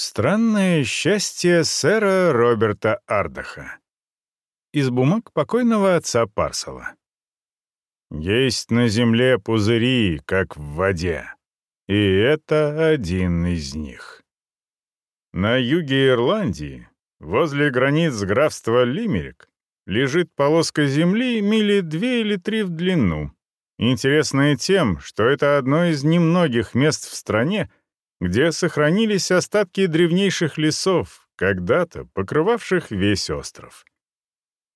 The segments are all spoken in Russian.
Странное счастье сэра Роберта Ардаха. Из бумаг покойного отца Парсела. Есть на земле пузыри, как в воде. И это один из них. На юге Ирландии, возле границ графства Лимерик, лежит полоска земли мили две или три в длину. Интересная тем, что это одно из немногих мест в стране, где сохранились остатки древнейших лесов, когда-то покрывавших весь остров.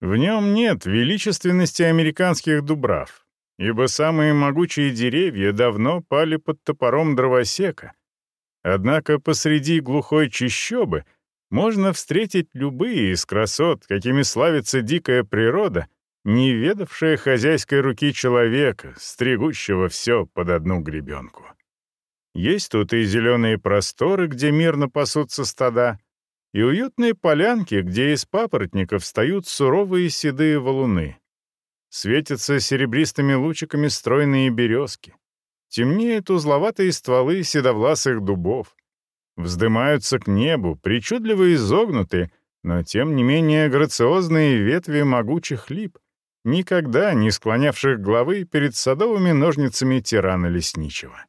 В нем нет величественности американских дубрав, ибо самые могучие деревья давно пали под топором дровосека. Однако посреди глухой чащобы можно встретить любые из красот, какими славится дикая природа, не ведавшая хозяйской руки человека, стригущего все под одну гребенку. Есть тут и зеленые просторы, где мирно пасутся стада, и уютные полянки, где из папоротников встают суровые седые валуны. Светятся серебристыми лучиками стройные березки. Темнеют узловатые стволы седовласых дубов. Вздымаются к небу, причудливо изогнутые, но тем не менее грациозные ветви могучих лип, никогда не склонявших головы перед садовыми ножницами тирана лесничего.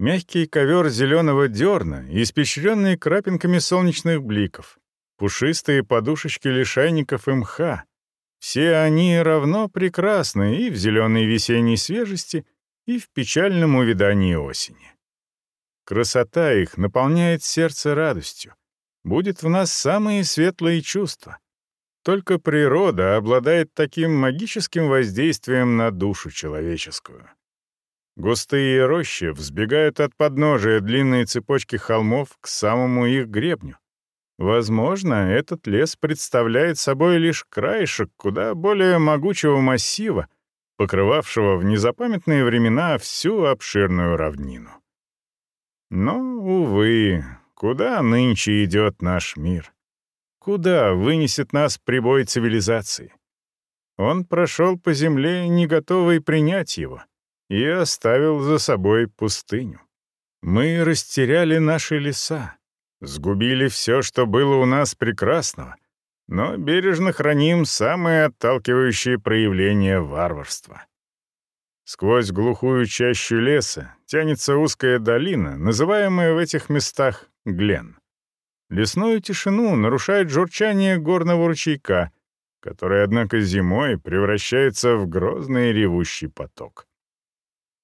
Мягкий ковер зеленого дерна, испещренный крапинками солнечных бликов, пушистые подушечки лишайников и мха. Все они равно прекрасны и в зеленой весенней свежести, и в печальном увядании осени. Красота их наполняет сердце радостью. Будет в нас самые светлые чувства. Только природа обладает таким магическим воздействием на душу человеческую. Густые рощи взбегают от подножия длинной цепочки холмов к самому их гребню. Возможно, этот лес представляет собой лишь краешек куда более могучего массива, покрывавшего в незапамятные времена всю обширную равнину. Но, увы, куда нынче идет наш мир? Куда вынесет нас прибой цивилизации? Он прошел по земле, не готовый принять его — и оставил за собой пустыню. Мы растеряли наши леса, сгубили все, что было у нас прекрасного, но бережно храним самые отталкивающие проявления варварства. Сквозь глухую чащу леса тянется узкая долина, называемая в этих местах Глен. Лесную тишину нарушает журчание горного ручейка, который, однако, зимой превращается в грозный ревущий поток.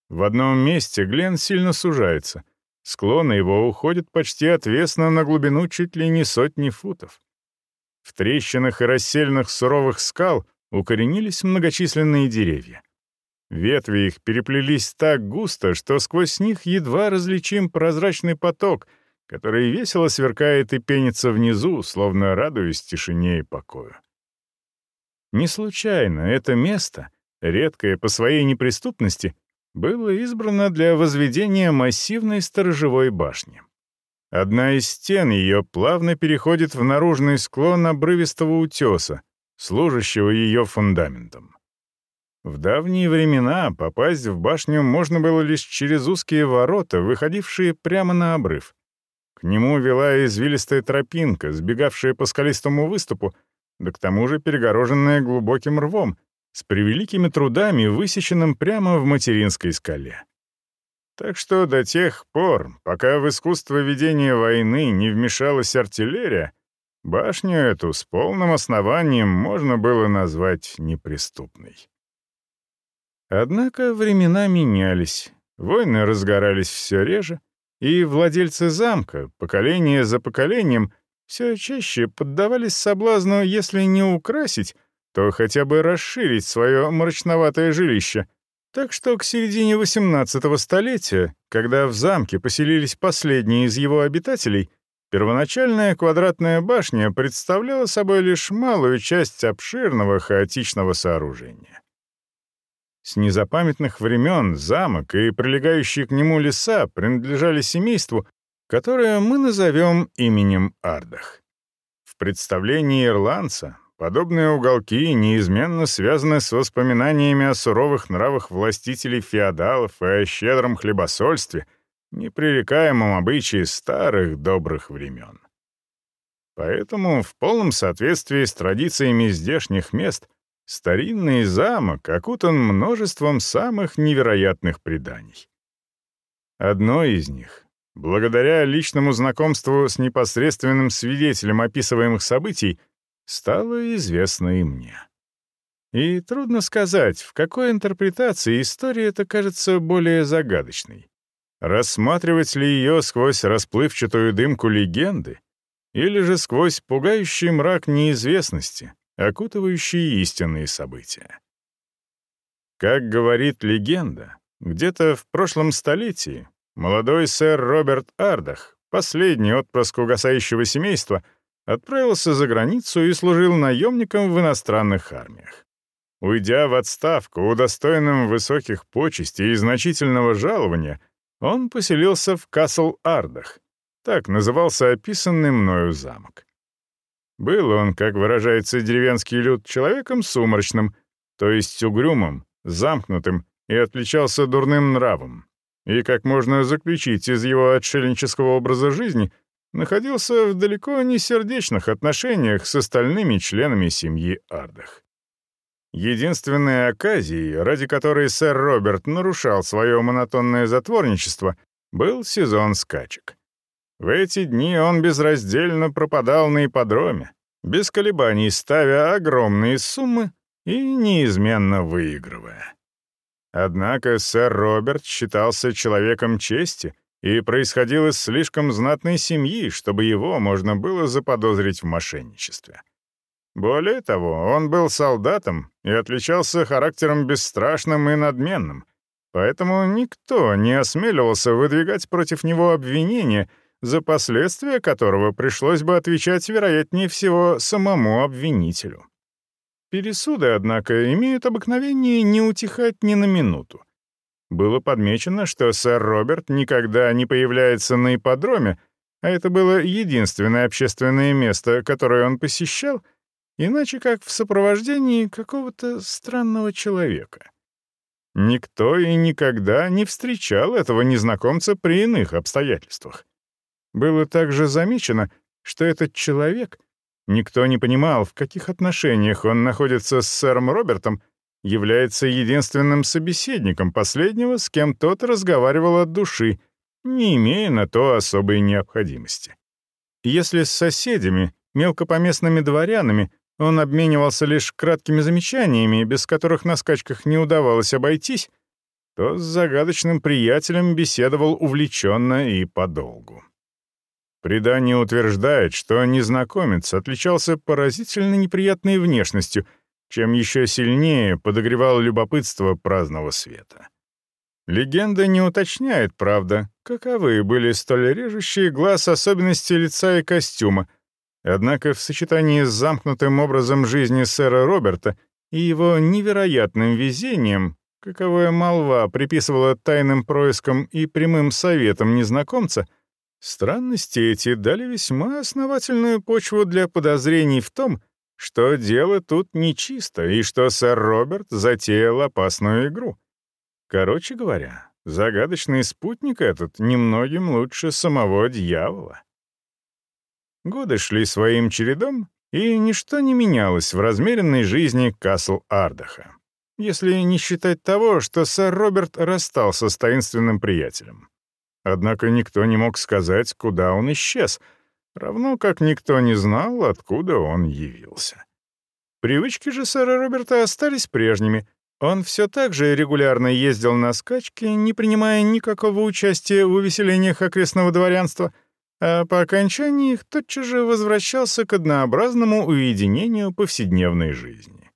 В одном месте Глен сильно сужается. Склоны его уходят почти отвесно на глубину чуть ли не сотни футов. В трещинах и расселенных суровых скал укоренились многочисленные деревья. Ветви их переплелись так густо, что сквозь них едва различим прозрачный поток, который весело сверкает и пенится внизу, словно радуясь тишине и покою. Не случайно это место, редкое по своей неприступности, было избрано для возведения массивной сторожевой башни. Одна из стен ее плавно переходит в наружный склон обрывистого утеса, служащего ее фундаментом. В давние времена попасть в башню можно было лишь через узкие ворота, выходившие прямо на обрыв. К нему вела извилистая тропинка, сбегавшая по скалистому выступу, да к тому же перегороженная глубоким рвом, с превеликими трудами, высеченным прямо в материнской скале. Так что до тех пор, пока в искусство ведения войны не вмешалась артиллерия, башню эту с полным основанием можно было назвать неприступной. Однако времена менялись, войны разгорались все реже, и владельцы замка, поколение за поколением, все чаще поддавались соблазну, если не украсить, то хотя бы расширить свое мрачноватое жилище. Так что к середине XVIII столетия, когда в замке поселились последние из его обитателей, первоначальная квадратная башня представляла собой лишь малую часть обширного хаотичного сооружения. С незапамятных времен замок и прилегающие к нему леса принадлежали семейству, которое мы назовем именем Ардах. В представлении ирландца Подобные уголки неизменно связаны с воспоминаниями о суровых нравах властителей феодалов и о щедром хлебосольстве, непререкаемом обычае старых добрых времен. Поэтому в полном соответствии с традициями здешних мест старинный замок окутан множеством самых невероятных преданий. Одно из них, благодаря личному знакомству с непосредственным свидетелем описываемых событий, стало известно и мне. И трудно сказать, в какой интерпретации история эта кажется более загадочной. Рассматривать ли ее сквозь расплывчатую дымку легенды или же сквозь пугающий мрак неизвестности, окутывающий истинные события. Как говорит легенда, где-то в прошлом столетии молодой сэр Роберт Ардах, последний отпрыск угасающего семейства, отправился за границу и служил наемником в иностранных армиях. Уйдя в отставку, удостоенным высоких почестей и значительного жалования, он поселился в Касл-Ардах, так назывался описанный мною замок. Был он, как выражается деревенский люд, человеком сумрачным, то есть угрюмым, замкнутым и отличался дурным нравом. И, как можно заключить из его отшельнического образа жизни, находился в далеко не сердечных отношениях с остальными членами семьи Ардах. Единственной оказией, ради которой сэр Роберт нарушал свое монотонное затворничество, был сезон скачек. В эти дни он безраздельно пропадал на ипподроме, без колебаний ставя огромные суммы и неизменно выигрывая. Однако сэр Роберт считался человеком чести и происходил из слишком знатной семьи, чтобы его можно было заподозрить в мошенничестве. Более того, он был солдатом и отличался характером бесстрашным и надменным, поэтому никто не осмеливался выдвигать против него обвинения — за последствия которого пришлось бы отвечать, вероятнее всего, самому обвинителю. Пересуды, однако, имеют обыкновение не утихать ни на минуту. Было подмечено, что сэр Роберт никогда не появляется на ипподроме, а это было единственное общественное место, которое он посещал, иначе как в сопровождении какого-то странного человека. Никто и никогда не встречал этого незнакомца при иных обстоятельствах. Было также замечено, что этот человек, никто не понимал, в каких отношениях он находится с сэром Робертом, является единственным собеседником последнего, с кем тот разговаривал от души, не имея на то особой необходимости. Если с соседями, мелкопоместными дворянами, он обменивался лишь краткими замечаниями, без которых на скачках не удавалось обойтись, то с загадочным приятелем беседовал увлеченно и подолгу. Предание утверждает, что незнакомец отличался поразительно неприятной внешностью, чем еще сильнее подогревал любопытство праздного света. Легенда не уточняет, правда, каковы были столь режущие глаз особенности лица и костюма, однако в сочетании с замкнутым образом жизни сэра Роберта и его невероятным везением, каковое молва приписывала тайным проискам и прямым советам незнакомца — Странности эти дали весьма основательную почву для подозрений в том, что дело тут нечисто и что сэр Роберт затеял опасную игру. Короче говоря, загадочный спутник этот немногим лучше самого дьявола. Годы шли своим чередом, и ничто не менялось в размеренной жизни Касл Ардаха, если не считать того, что сэр Роберт расстался с таинственным приятелем. Однако никто не мог сказать, куда он исчез, равно как никто не знал, откуда он явился. Привычки же сэра Роберта остались прежними. Он все так же регулярно ездил на скачки, не принимая никакого участия в увеселениях окрестного дворянства, а по окончании их тотчас же возвращался к однообразному уединению повседневной жизни.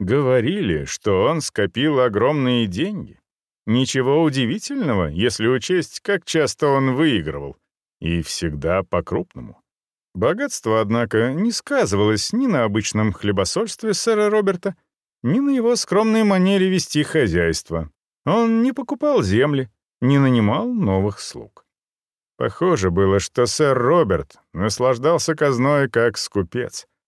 Говорили, что он скопил огромные деньги, Ничего удивительного, если учесть, как часто он выигрывал. И всегда по-крупному. Богатство, однако, не сказывалось ни на обычном хлебосольстве сэра Роберта, ни на его скромной манере вести хозяйство. Он не покупал земли, не нанимал новых слуг. Похоже было, что сэр Роберт наслаждался казной как скупец —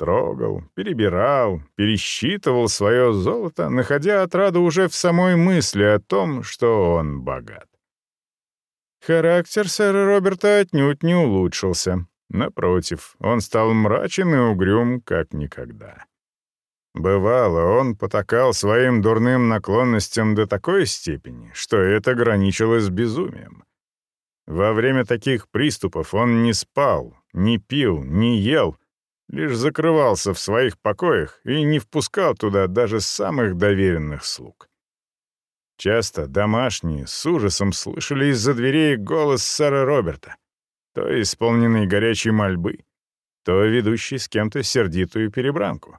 Трогал, перебирал, пересчитывал свое золото, находя отраду уже в самой мысли о том, что он богат. Характер сэра Роберта отнюдь не улучшился. Напротив, он стал мрачен и угрюм, как никогда. Бывало, он потакал своим дурным наклонностям до такой степени, что это граничило с безумием. Во время таких приступов он не спал, не пил, не ел, лишь закрывался в своих покоях и не впускал туда даже самых доверенных слуг. Часто домашние с ужасом слышали из-за дверей голос сэра Роберта, то исполненный горячей мольбы, то ведущий с кем-то сердитую перебранку.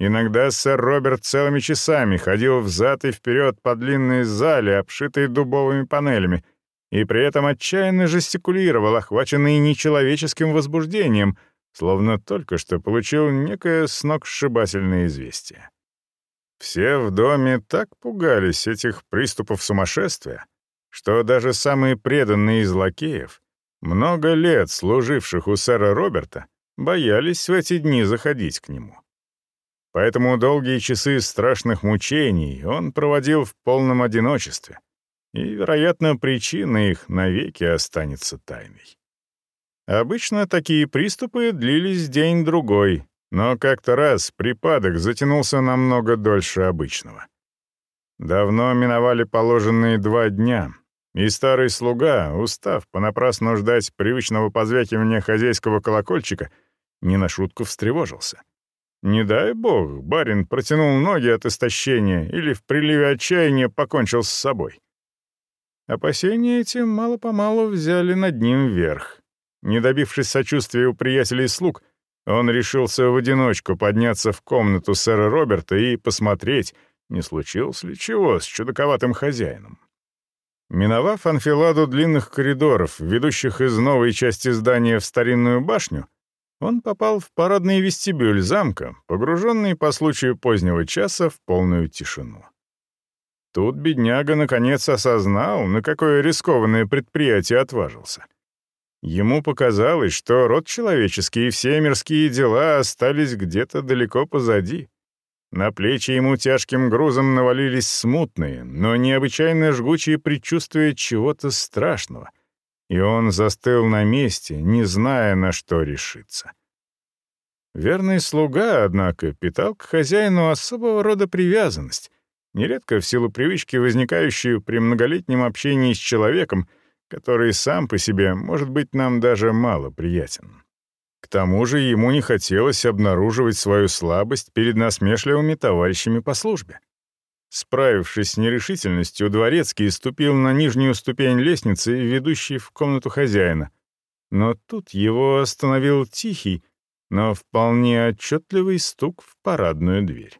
Иногда сэр Роберт целыми часами ходил взад и вперед по длинной зале, обшитой дубовыми панелями, и при этом отчаянно жестикулировал, охваченный нечеловеческим возбуждением, словно только что получил некое сногсшибательное известие. Все в доме так пугались этих приступов сумасшествия, что даже самые преданные из лакеев, много лет служивших у сэра Роберта, боялись в эти дни заходить к нему. Поэтому долгие часы страшных мучений он проводил в полном одиночестве, и, вероятно, причина их навеки останется тайной. Обычно такие приступы длились день-другой, но как-то раз припадок затянулся намного дольше обычного. Давно миновали положенные два дня, и старый слуга, устав понапрасну ждать привычного позвякивания хозяйского колокольчика, не на шутку встревожился. Не дай бог, барин протянул ноги от истощения или в приливе отчаяния покончил с собой. Опасения эти мало-помалу взяли над ним верх. Не добившись сочувствия у приятелей слуг, он решился в одиночку подняться в комнату сэра Роберта и посмотреть, не случилось ли чего с чудаковатым хозяином. Миновав анфиладу длинных коридоров, ведущих из новой части здания в старинную башню, он попал в парадный вестибюль замка, погруженный по случаю позднего часа в полную тишину. Тут бедняга наконец осознал, на какое рискованное предприятие отважился — Ему показалось, что род человеческий и все мирские дела остались где-то далеко позади. На плечи ему тяжким грузом навалились смутные, но необычайно жгучие предчувствия чего-то страшного, и он застыл на месте, не зная, на что решиться. Верный слуга, однако, питал к хозяину особого рода привязанность, нередко в силу привычки, возникающую при многолетнем общении с человеком, который сам по себе может быть нам даже мало приятен. К тому же ему не хотелось обнаруживать свою слабость перед насмешливыми товарищами по службе. Справившись с нерешительностью, Дворецкий ступил на нижнюю ступень лестницы, ведущей в комнату хозяина. Но тут его остановил тихий, но вполне отчетливый стук в парадную дверь.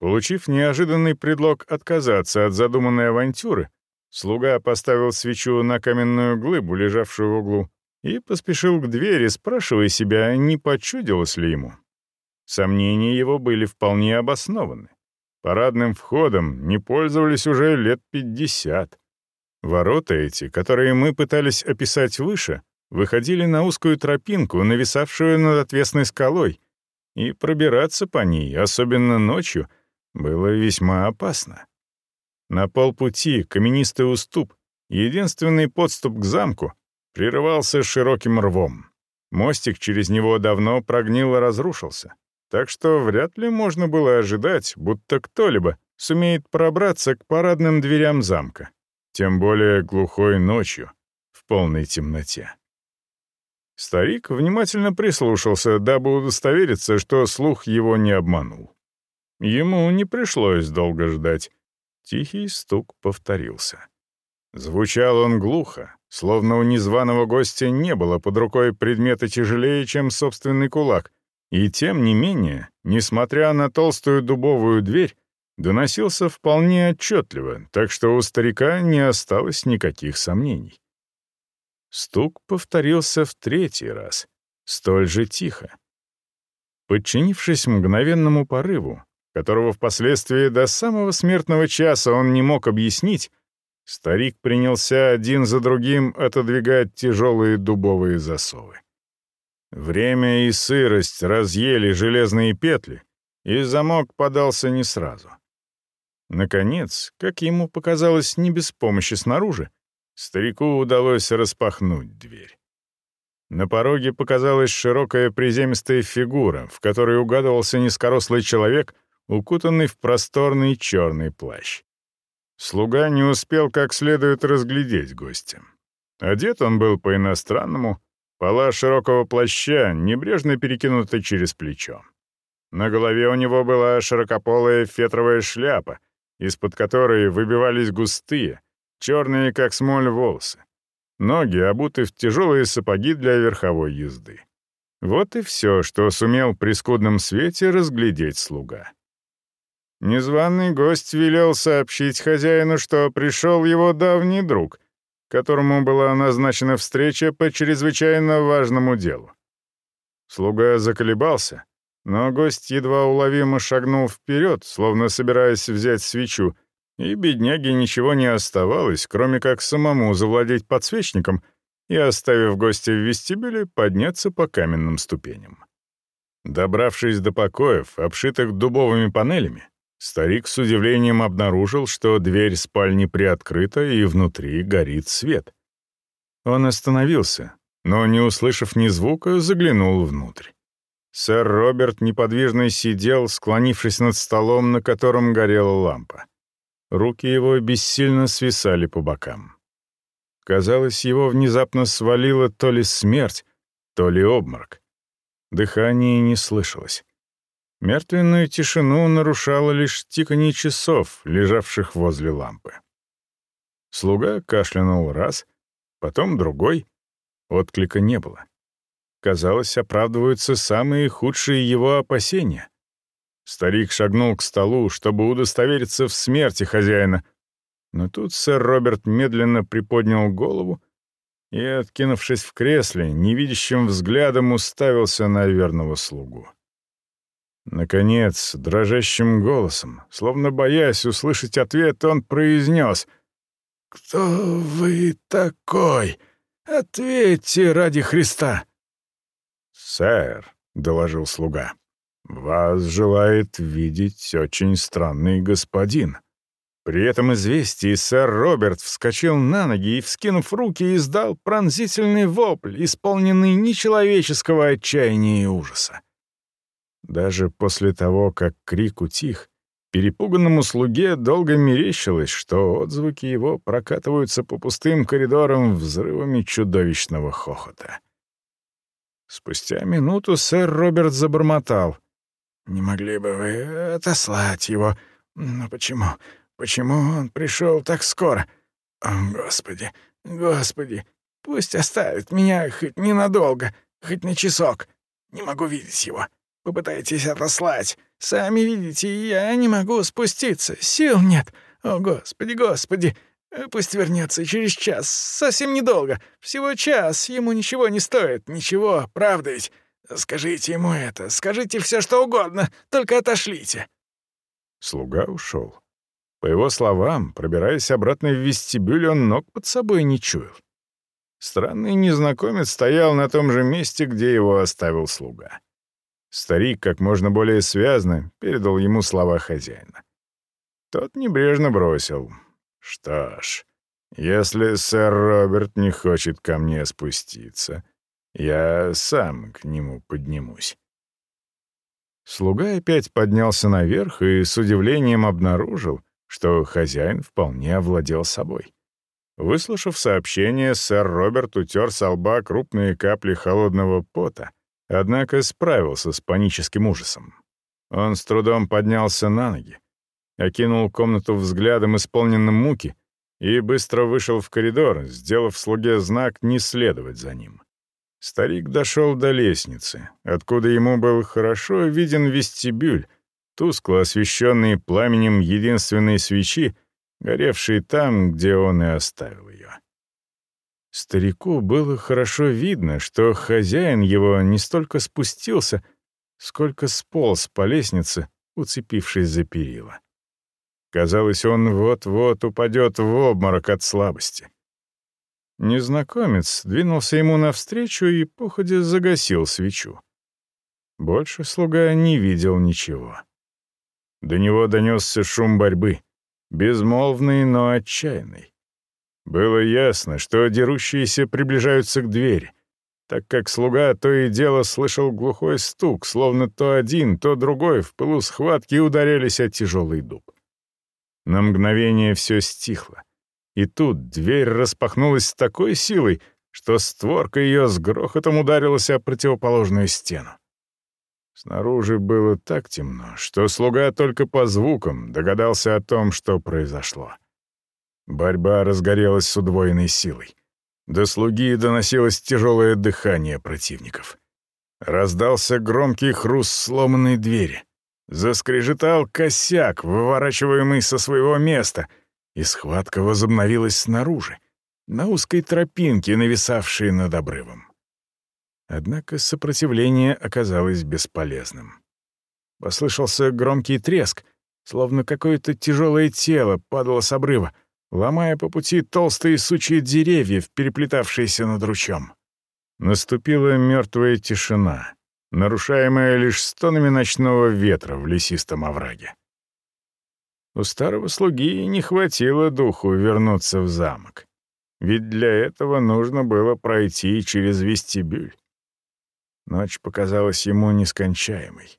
Получив неожиданный предлог отказаться от задуманной авантюры, Слуга поставил свечу на каменную глыбу, лежавшую в углу, и поспешил к двери, спрашивая себя, не почудилось ли ему. Сомнения его были вполне обоснованы. Парадным входом не пользовались уже лет пятьдесят. Ворота эти, которые мы пытались описать выше, выходили на узкую тропинку, нависавшую над отвесной скалой, и пробираться по ней, особенно ночью, было весьма опасно. На полпути каменистый уступ, единственный подступ к замку, прерывался широким рвом. Мостик через него давно прогнил и разрушился, так что вряд ли можно было ожидать, будто кто-либо сумеет пробраться к парадным дверям замка, тем более глухой ночью, в полной темноте. Старик внимательно прислушался, дабы удостовериться, что слух его не обманул. Ему не пришлось долго ждать. Тихий стук повторился. Звучал он глухо, словно у незваного гостя не было под рукой предмета тяжелее, чем собственный кулак, и тем не менее, несмотря на толстую дубовую дверь, доносился вполне отчетливо, так что у старика не осталось никаких сомнений. Стук повторился в третий раз, столь же тихо. Подчинившись мгновенному порыву, которого впоследствии до самого смертного часа он не мог объяснить, старик принялся один за другим отодвигать тяжелые дубовые засовы. Время и сырость разъели железные петли, и замок подался не сразу. Наконец, как ему показалось не без помощи снаружи, Старику удалось распахнуть дверь. На пороге показалась широкая приземистая фигура, в которой угадывался низкорослый человек, укутанный в просторный черный плащ. Слуга не успел как следует разглядеть гостя. Одет он был по-иностранному, пола широкого плаща, небрежно перекинута через плечо. На голове у него была широкополая фетровая шляпа, из-под которой выбивались густые, черные как смоль волосы. Ноги обуты в тяжелые сапоги для верховой езды. Вот и все, что сумел при скудном свете разглядеть слуга. Незваный гость велел сообщить хозяину, что пришел его давний друг, которому была назначена встреча по чрезвычайно важному делу. Слуга заколебался, но гость едва уловимо шагнул вперед, словно собираясь взять свечу, и бедняге ничего не оставалось, кроме как самому завладеть подсвечником и, оставив гостя в вестибюле, подняться по каменным ступеням. Добравшись до покоев, обшитых дубовыми панелями, старик с удивлением обнаружил, что дверь спальни приоткрыта и внутри горит свет. Он остановился, но, не услышав ни звука, заглянул внутрь. Сэр Роберт неподвижно сидел, склонившись над столом, на котором горела лампа. Руки его бессильно свисали по бокам. Казалось, его внезапно свалила то ли смерть, то ли обморок. Дыхание не слышалось. Мертвенную тишину нарушало лишь тиканье часов, лежавших возле лампы. Слуга кашлянул раз, потом другой. Отклика не было. Казалось, оправдываются самые худшие его опасения. Старик шагнул к столу, чтобы удостовериться в смерти хозяина. Но тут сэр Роберт медленно приподнял голову и, откинувшись в кресле, невидящим взглядом уставился на верного слугу. Наконец, дрожащим голосом, словно боясь услышать ответ, он произнес «Кто вы такой? Ответьте ради Христа!» «Сэр», — доложил слуга, «Вас желает видеть очень странный господин». При этом известии сэр Роберт вскочил на ноги и, вскинув руки, издал пронзительный вопль, исполненный нечеловеческого отчаяния и ужаса. Даже после того, как крик утих, перепуганному слуге долго мерещилось, что отзвуки его прокатываются по пустым коридорам взрывами чудовищного хохота. Спустя минуту сэр Роберт забормотал — не могли бы вы отослать его? Но почему? Почему он пришел так скоро? О, Господи, Господи, пусть оставит меня хоть ненадолго, хоть на часок. Не могу видеть его. Попытайтесь отослать. Сами видите, я не могу спуститься. Сил нет. О, Господи, Господи. Пусть вернется через час. Совсем недолго. Всего час. Ему ничего не стоит. Ничего, правда ведь? Скажите ему это, скажите все, что угодно, только отошлите». Слуга ушел. По его словам, пробираясь обратно в вестибюль, он ног под собой не чуял. Странный незнакомец стоял на том же месте, где его оставил слуга. Старик, как можно более связно, передал ему слова хозяина. Тот небрежно бросил. «Что ж, если сэр Роберт не хочет ко мне спуститься, я сам к нему поднимусь. Слуга опять поднялся наверх и с удивлением обнаружил, что хозяин вполне овладел собой. Выслушав сообщение, сэр Роберт утер со лба крупные капли холодного пота, однако справился с паническим ужасом. Он с трудом поднялся на ноги, окинул комнату взглядом, исполненным муки, и быстро вышел в коридор, сделав слуге знак не следовать за ним. Старик дошел до лестницы, откуда ему был хорошо виден вестибюль, тускло освещенный пламенем единственной свечи, горевшей там, где он и оставил ее. Старику было хорошо видно, что хозяин его не столько спустился, сколько сполз по лестнице, уцепившись за перила. Казалось, он вот-вот упадет в обморок от слабости. Незнакомец двинулся ему навстречу и походя загасил свечу. Больше слуга не видел ничего. До него донесся шум борьбы, безмолвный, но отчаянный. Было ясно, что дерущиеся приближаются к двери, так как слуга то и дело слышал глухой стук, словно то один, то другой в пылу схватки ударялись о тяжелый дуб. На мгновение все стихло. И тут дверь распахнулась с такой силой, что створка ее с грохотом ударилась о противоположную стену. Снаружи было так темно, что слуга только по звукам догадался о том, что произошло. Борьба разгорелась с удвоенной силой. До слуги доносилось тяжелое дыхание противников. Раздался громкий хруст сломанной двери. Заскрежетал косяк, выворачиваемый со своего места, и схватка возобновилась снаружи, на узкой тропинке, нависавшей над обрывом. Однако сопротивление оказалось бесполезным. Послышался громкий треск, словно какое-то тяжелое тело падало с обрыва, ломая по пути толстые сучья деревьев, переплетавшиеся над ручьем. Наступила мертвая тишина, нарушаемая лишь стонами ночного ветра в лесистом овраге. У старого слуги не хватило духу вернуться в замок, ведь для этого нужно было пройти через вестибюль. Ночь показалась ему нескончаемой.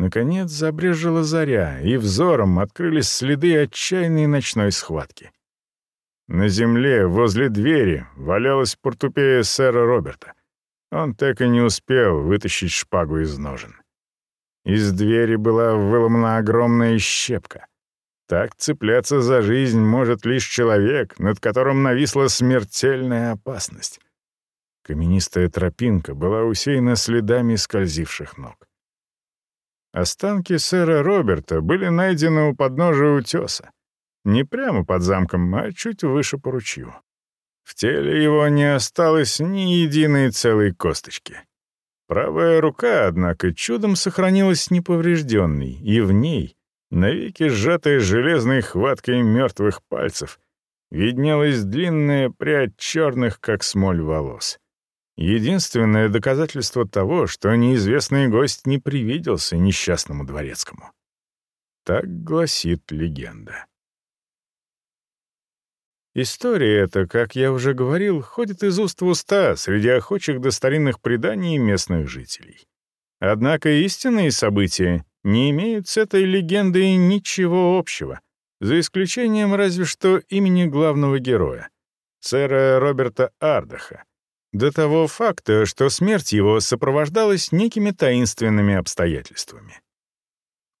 Наконец забрежила заря, и взором открылись следы отчаянной ночной схватки. На земле, возле двери, валялась портупея сэра Роберта. Он так и не успел вытащить шпагу из ножен. Из двери была выломана огромная щепка. Так цепляться за жизнь может лишь человек, над которым нависла смертельная опасность. Каменистая тропинка была усеяна следами скользивших ног. Останки сэра Роберта были найдены у подножия утеса. Не прямо под замком, а чуть выше по ручью. В теле его не осталось ни единой целой косточки. Правая рука, однако, чудом сохранилась неповрежденной, и в ней, навеки сжатая железной хваткой мертвых пальцев, виднелась длинная прядь черных, как смоль, волос. Единственное доказательство того, что неизвестный гость не привиделся несчастному дворецкому. Так гласит легенда. История эта, как я уже говорил, ходит из уст в уста среди охочих до старинных преданий местных жителей. Однако истинные события не имеют с этой легендой ничего общего, за исключением разве что имени главного героя, сэра Роберта Ардаха, до того факта, что смерть его сопровождалась некими таинственными обстоятельствами.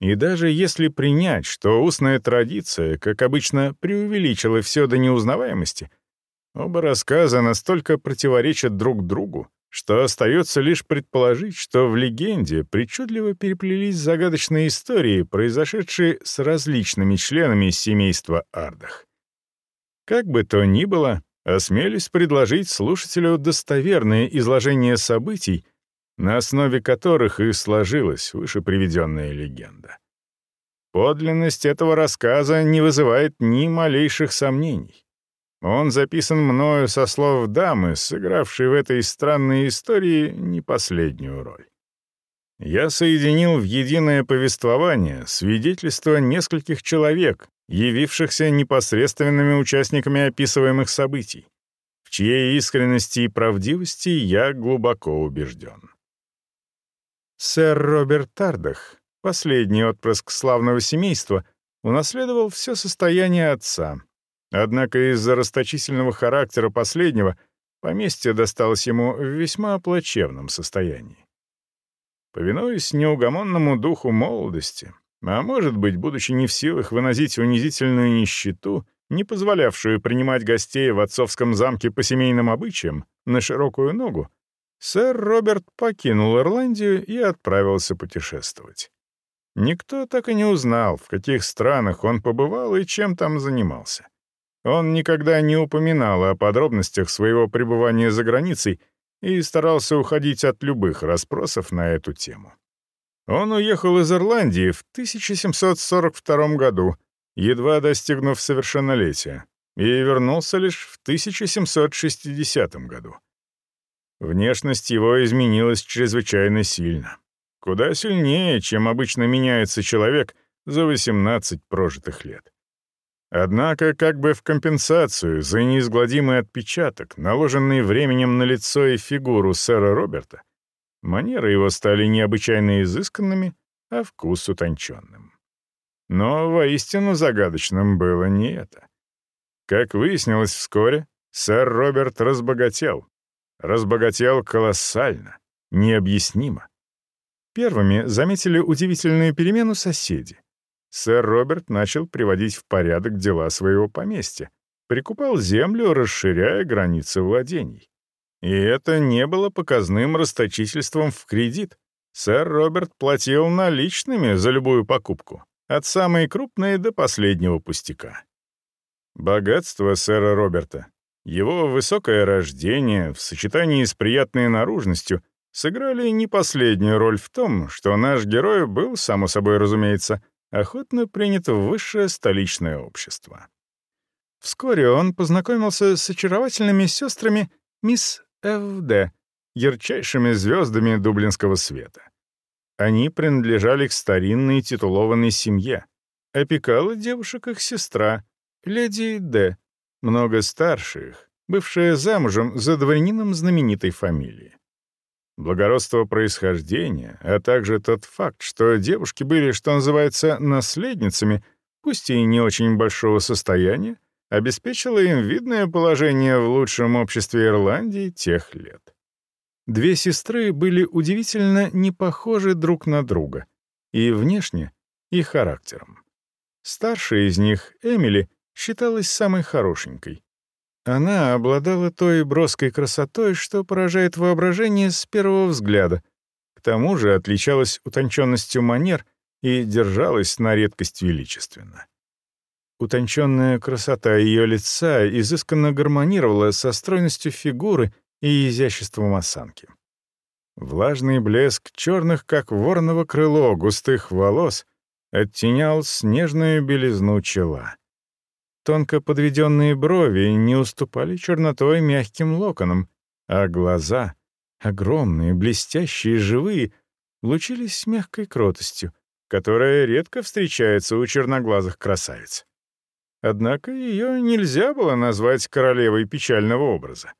И даже если принять, что устная традиция, как обычно, преувеличила все до неузнаваемости, оба рассказа настолько противоречат друг другу, что остается лишь предположить, что в легенде причудливо переплелись загадочные истории, произошедшие с различными членами семейства Ардах. Как бы то ни было, осмелюсь предложить слушателю достоверное изложение событий, на основе которых и сложилась выше приведенная легенда. Подлинность этого рассказа не вызывает ни малейших сомнений. Он записан мною со слов дамы, сыгравшей в этой странной истории не последнюю роль. Я соединил в единое повествование свидетельства нескольких человек, явившихся непосредственными участниками описываемых событий, в чьей искренности и правдивости я глубоко убежден. Сэр Роберт Тардах, последний отпрыск славного семейства, унаследовал все состояние отца, однако из-за расточительного характера последнего поместье досталось ему в весьма плачевном состоянии. Повинуясь неугомонному духу молодости, а может быть, будучи не в силах выносить унизительную нищету, не позволявшую принимать гостей в отцовском замке по семейным обычаям, на широкую ногу, сэр Роберт покинул Ирландию и отправился путешествовать. Никто так и не узнал, в каких странах он побывал и чем там занимался. Он никогда не упоминал о подробностях своего пребывания за границей и старался уходить от любых расспросов на эту тему. Он уехал из Ирландии в 1742 году, едва достигнув совершеннолетия, и вернулся лишь в 1760 году. Внешность его изменилась чрезвычайно сильно. Куда сильнее, чем обычно меняется человек за 18 прожитых лет. Однако, как бы в компенсацию за неизгладимый отпечаток, наложенный временем на лицо и фигуру сэра Роберта, манеры его стали необычайно изысканными, а вкус утонченным. Но воистину загадочным было не это. Как выяснилось вскоре, сэр Роберт разбогател. Разбогател колоссально, необъяснимо. Первыми заметили удивительную перемену соседи. Сэр Роберт начал приводить в порядок дела своего поместья, прикупал землю, расширяя границы владений. И это не было показным расточительством в кредит. Сэр Роберт платил наличными за любую покупку, от самой крупной до последнего пустяка. Богатство сэра Роберта, его высокое рождение в сочетании с приятной наружностью сыграли не последнюю роль в том, что наш герой был, само собой разумеется, охотно принят в высшее столичное общество. Вскоре он познакомился с очаровательными сестрами мисс Ф.Д., ярчайшими звездами дублинского света. Они принадлежали к старинной титулованной семье. Опекала девушек их сестра, леди Д., много старше их, бывшая замужем за дворянином знаменитой фамилии. Благородство происхождения, а также тот факт, что девушки были, что называется, наследницами, пусть и не очень большого состояния, обеспечило им видное положение в лучшем обществе Ирландии тех лет. Две сестры были удивительно не похожи друг на друга и внешне, и характером. Старшая из них, Эмили, считалась самой хорошенькой, она обладала той броской красотой, что поражает воображение с первого взгляда. К тому же отличалась утонченностью манер и держалась на редкость величественно. Утонченная красота ее лица изысканно гармонировала со стройностью фигуры и изяществом осанки. Влажный блеск черных, как вороново крыло, густых волос оттенял снежную белизну чела. Тонко подведенные брови не уступали чернотой мягким локонам, а глаза, огромные, блестящие, живые, лучились мягкой кротостью, которая редко встречается у черноглазых красавиц. Однако ее нельзя было назвать королевой печального образа.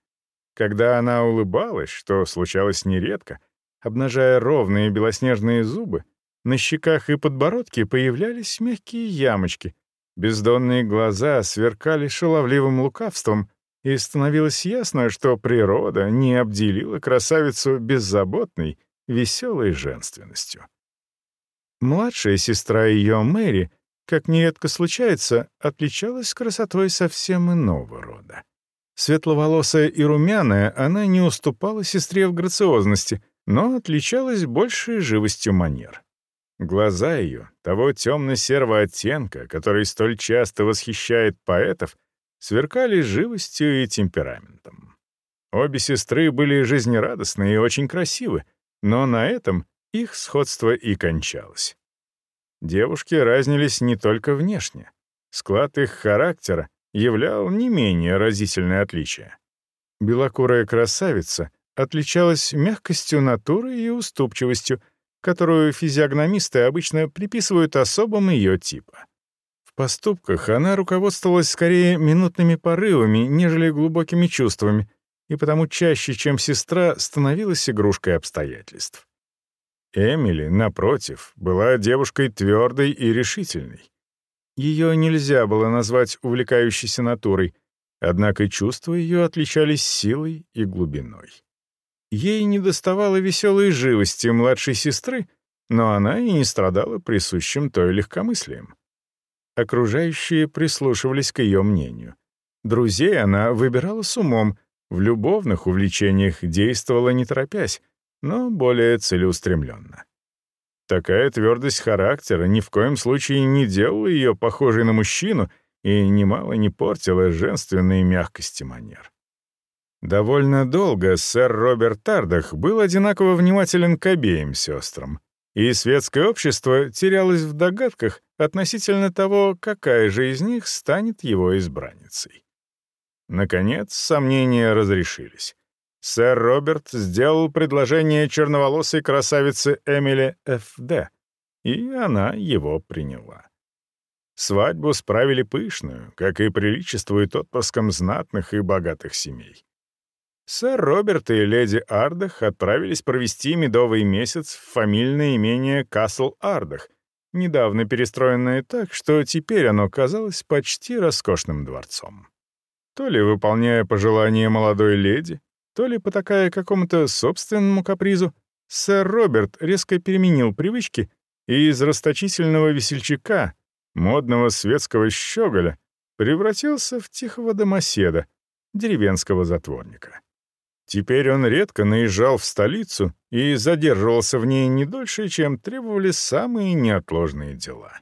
Когда она улыбалась, что случалось нередко, обнажая ровные белоснежные зубы, на щеках и подбородке появлялись мягкие ямочки, Бездонные глаза сверкали шаловливым лукавством, и становилось ясно, что природа не обделила красавицу беззаботной, веселой женственностью. Младшая сестра ее, Мэри, как нередко случается, отличалась красотой совсем иного рода. Светловолосая и румяная, она не уступала сестре в грациозности, но отличалась большей живостью манер. Глаза ее, того темно-серого оттенка, который столь часто восхищает поэтов, сверкали живостью и темпераментом. Обе сестры были жизнерадостны и очень красивы, но на этом их сходство и кончалось. Девушки разнились не только внешне. Склад их характера являл не менее разительное отличие. Белокурая красавица отличалась мягкостью натуры и уступчивостью, которую физиогномисты обычно приписывают особам ее типа. В поступках она руководствовалась скорее минутными порывами, нежели глубокими чувствами, и потому чаще, чем сестра, становилась игрушкой обстоятельств. Эмили, напротив, была девушкой твердой и решительной. Ее нельзя было назвать увлекающейся натурой, однако чувства ее отличались силой и глубиной. Ей не доставало веселой живости младшей сестры, но она и не страдала присущим той легкомыслием. Окружающие прислушивались к ее мнению. Друзей она выбирала с умом, в любовных увлечениях действовала не торопясь, но более целеустремленно. Такая твердость характера ни в коем случае не делала ее похожей на мужчину и немало не портила женственной мягкости манер. Довольно долго сэр Роберт Тардах был одинаково внимателен к обеим сестрам, и светское общество терялось в догадках относительно того, какая же из них станет его избранницей. Наконец, сомнения разрешились. Сэр Роберт сделал предложение черноволосой красавице Эмили Ф.Д., и она его приняла. Свадьбу справили пышную, как и приличествует отпускам знатных и богатых семей. Сэр Роберт и леди Ардах отправились провести медовый месяц в фамильное имение Касл Ардах, недавно перестроенное так, что теперь оно казалось почти роскошным дворцом. То ли выполняя пожелания молодой леди, то ли потакая какому-то собственному капризу, сэр Роберт резко переменил привычки и из расточительного весельчака, модного светского щеголя, превратился в тихого домоседа, деревенского затворника. Теперь он редко наезжал в столицу и задерживался в ней не дольше, чем требовали самые неотложные дела.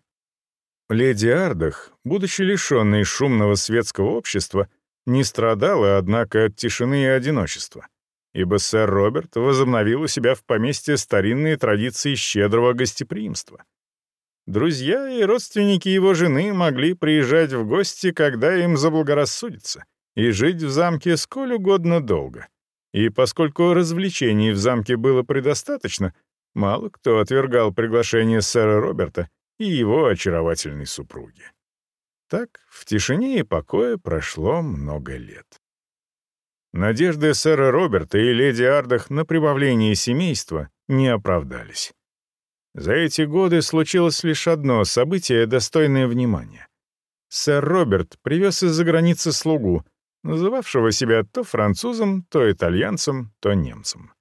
Леди Ардах, будучи лишенной шумного светского общества, не страдала, однако, от тишины и одиночества, ибо сэр Роберт возобновил у себя в поместье старинные традиции щедрого гостеприимства. Друзья и родственники его жены могли приезжать в гости, когда им заблагорассудится, и жить в замке сколь угодно долго. И поскольку развлечений в замке было предостаточно, мало кто отвергал приглашение сэра Роберта и его очаровательной супруги. Так, в тишине и покое прошло много лет. Надежды сэра Роберта и леди Ардах на прибавление семейства не оправдались. За эти годы случилось лишь одно событие, достойное внимания. Сэр Роберт привез из-за границы слугу, называвшего себя то французом, то итальянцем, то немцем.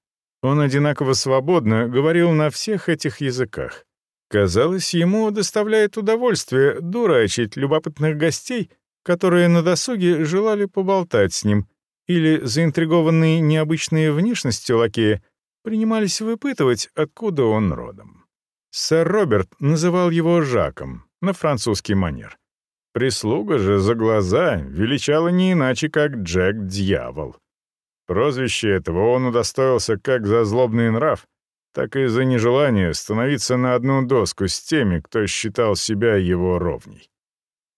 Он одинаково свободно говорил на всех этих языках, Казалось, ему доставляет удовольствие дурачить любопытных гостей, которые на досуге желали поболтать с ним, или, заинтригованные необычной внешностью лакея, принимались выпытывать, откуда он родом. Сэр Роберт называл его Жаком, на французский манер. Прислуга же за глаза величала не иначе, как Джек-дьявол. Прозвище этого он удостоился как за злобный нрав, так и за нежелание становиться на одну доску с теми, кто считал себя его ровней.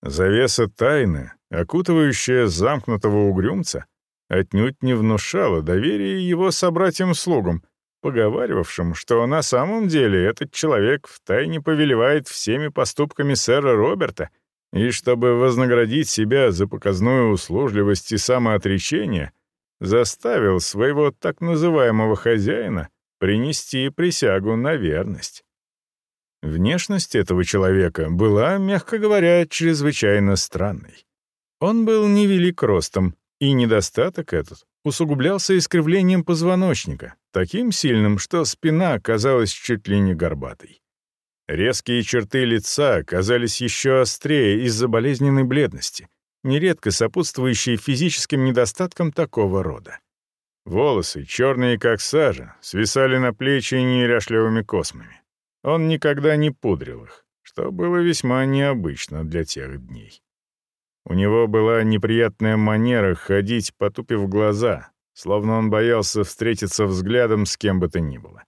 Завеса тайны, окутывающая замкнутого угрюмца, отнюдь не внушала доверия его собратьям-слугам, поговаривавшим, что на самом деле этот человек втайне повелевает всеми поступками сэра Роберта, и чтобы вознаградить себя за показную услужливость и самоотречение, заставил своего так называемого хозяина — принести присягу на верность. Внешность этого человека была, мягко говоря, чрезвычайно странной. Он был невелик ростом, и недостаток этот усугублялся искривлением позвоночника, таким сильным, что спина казалась чуть ли не горбатой. Резкие черты лица казались еще острее из-за болезненной бледности, нередко сопутствующей физическим недостаткам такого рода. Волосы, черные как сажа, свисали на плечи неряшливыми космами. Он никогда не пудрил их, что было весьма необычно для тех дней. У него была неприятная манера ходить, потупив глаза, словно он боялся встретиться взглядом с кем бы то ни было.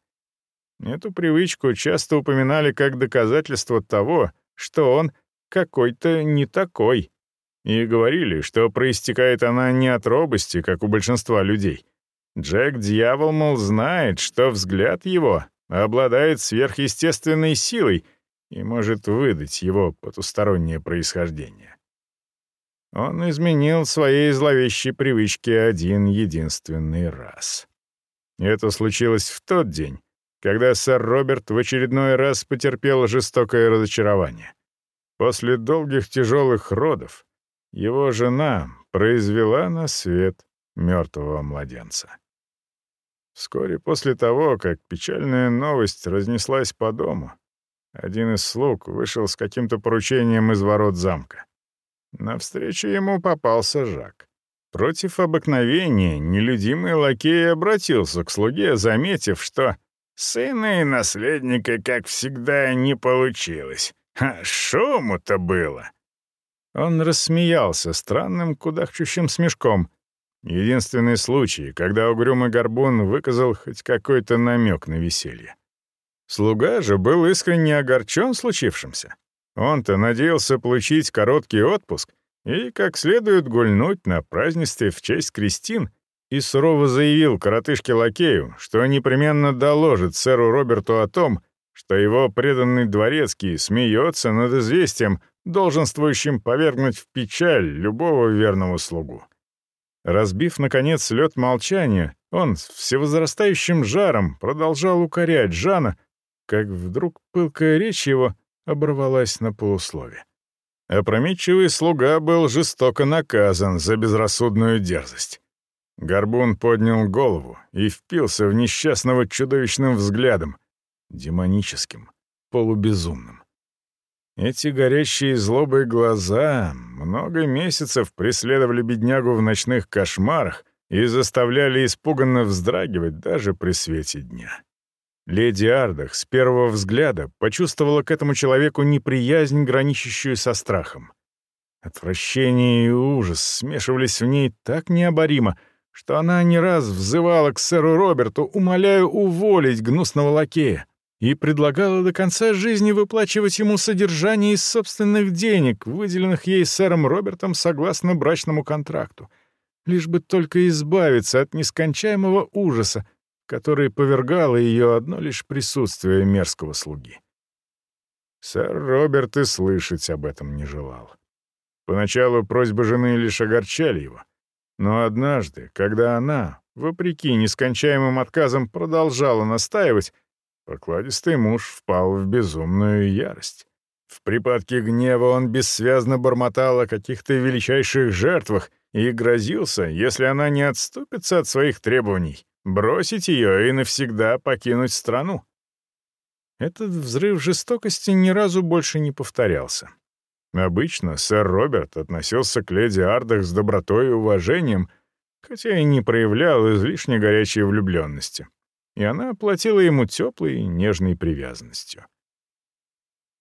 Эту привычку часто упоминали как доказательство того, что он какой-то не такой, и говорили, что проистекает она не от робости, как у большинства людей, Джек-дьявол, мол, знает, что взгляд его обладает сверхъестественной силой и может выдать его потустороннее происхождение. Он изменил своей зловещей привычке один единственный раз. Это случилось в тот день, когда сэр Роберт в очередной раз потерпел жестокое разочарование. После долгих тяжелых родов его жена произвела на свет мертвого младенца. Вскоре после того, как печальная новость разнеслась по дому, один из слуг вышел с каким-то поручением из ворот замка. Навстречу ему попался Жак. Против обыкновения нелюдимый лакей обратился к слуге, заметив, что сына и наследника, как всегда, не получилось. А шуму-то было. Он рассмеялся странным кудахчущим смешком — Единственный случай, когда угрюмый горбун выказал хоть какой-то намек на веселье. Слуга же был искренне огорчен случившимся. Он-то надеялся получить короткий отпуск и как следует гульнуть на празднестве в честь Кристин и сурово заявил коротышке-лакею, что непременно доложит сэру Роберту о том, что его преданный дворецкий смеется над известием, долженствующим повергнуть в печаль любого верного слугу. Разбив, наконец, лед молчания, он с всевозрастающим жаром продолжал укорять Жана, как вдруг пылкая речь его оборвалась на полуслове. Опрометчивый слуга был жестоко наказан за безрассудную дерзость. Горбун поднял голову и впился в несчастного чудовищным взглядом, демоническим, полубезумным. Эти горящие злобой глаза много месяцев преследовали беднягу в ночных кошмарах и заставляли испуганно вздрагивать даже при свете дня. Леди Ардах с первого взгляда почувствовала к этому человеку неприязнь, граничащую со страхом. Отвращение и ужас смешивались в ней так необоримо, что она не раз взывала к сэру Роберту, умоляя уволить гнусного лакея, и предлагала до конца жизни выплачивать ему содержание из собственных денег, выделенных ей сэром Робертом согласно брачному контракту, лишь бы только избавиться от нескончаемого ужаса, который повергало ее одно лишь присутствие мерзкого слуги. Сэр Роберт и слышать об этом не желал. Поначалу просьбы жены лишь огорчали его, но однажды, когда она, вопреки нескончаемым отказам, продолжала настаивать, Покладистый муж впал в безумную ярость. В припадке гнева он бессвязно бормотал о каких-то величайших жертвах и грозился, если она не отступится от своих требований, бросить ее и навсегда покинуть страну. Этот взрыв жестокости ни разу больше не повторялся. Обычно сэр Роберт относился к леди Ардах с добротой и уважением, хотя и не проявлял излишне горячей влюбленности и она оплатила ему теплой, нежной привязанностью.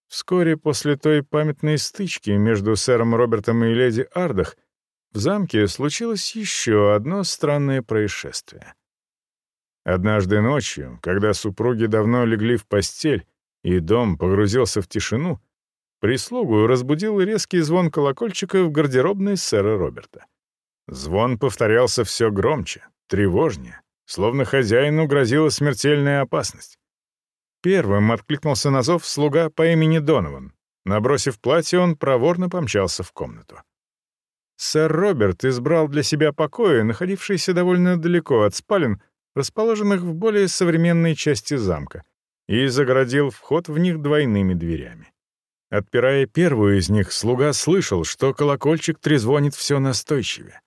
Вскоре после той памятной стычки между сэром Робертом и леди Ардах в замке случилось еще одно странное происшествие. Однажды ночью, когда супруги давно легли в постель и дом погрузился в тишину, прислугу разбудил резкий звон колокольчика в гардеробной сэра Роберта. Звон повторялся все громче, тревожнее, словно хозяину грозила смертельная опасность. Первым откликнулся на зов слуга по имени Донован. Набросив платье, он проворно помчался в комнату. Сэр Роберт избрал для себя покои, находившиеся довольно далеко от спален, расположенных в более современной части замка, и загородил вход в них двойными дверями. Отпирая первую из них, слуга слышал, что колокольчик трезвонит все настойчивее.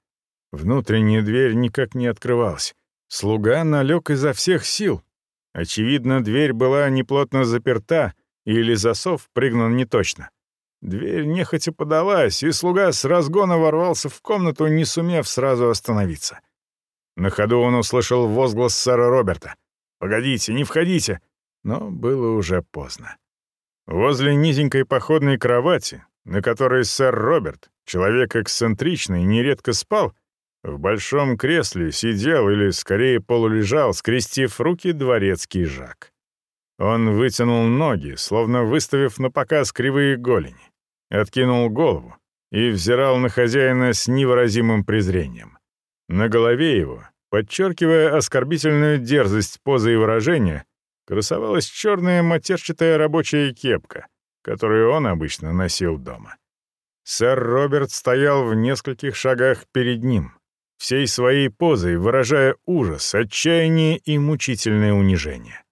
Внутренняя дверь никак не открывалась. Слуга налег изо всех сил. Очевидно, дверь была неплотно заперта или засов пригнан неточно. Дверь нехотя подалась, и слуга с разгона ворвался в комнату, не сумев сразу остановиться. На ходу он услышал возглас сэра Роберта. «Погодите, не входите!» Но было уже поздно. Возле низенькой походной кровати, на которой сэр Роберт, человек эксцентричный, нередко спал, в большом кресле сидел или, скорее, полулежал, скрестив руки дворецкий Жак. Он вытянул ноги, словно выставив на показ кривые голени, откинул голову и взирал на хозяина с невыразимым презрением. На голове его, подчеркивая оскорбительную дерзость позы и выражения, красовалась черная матерчатая рабочая кепка, которую он обычно носил дома. Сэр Роберт стоял в нескольких шагах перед ним, всей своей позой выражая ужас, отчаяние и мучительное унижение.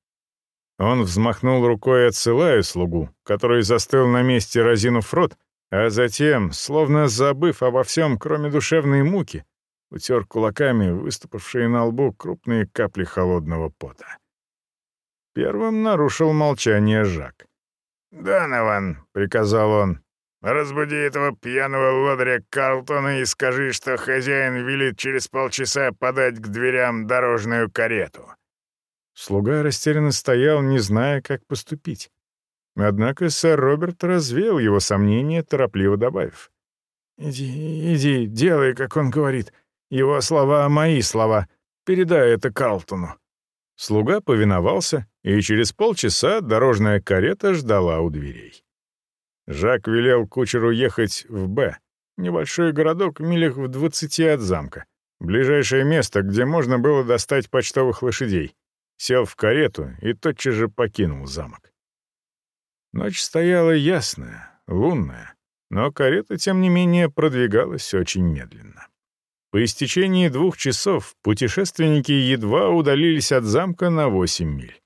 Он взмахнул рукой, отсылая слугу, который застыл на месте, разинув рот, а затем, словно забыв обо всем, кроме душевной муки, утер кулаками выступавшие на лбу крупные капли холодного пота. Первым нарушил молчание Жак. «Донован», — приказал он, Разбуди этого пьяного лодыря Карлтона и скажи, что хозяин велит через полчаса подать к дверям дорожную карету». Слуга растерянно стоял, не зная, как поступить. Однако сэр Роберт развеял его сомнения, торопливо добавив. «Иди, иди, делай, как он говорит. Его слова — мои слова. Передай это Карлтону». Слуга повиновался, и через полчаса дорожная карета ждала у дверей. Жак велел кучеру ехать в Б, небольшой городок милях в двадцати от замка, ближайшее место, где можно было достать почтовых лошадей. Сел в карету и тотчас же покинул замок. Ночь стояла ясная, лунная. но карета, тем не менее, продвигалась очень медленно. По истечении двух часов путешественники едва удалились от замка на 8 миль.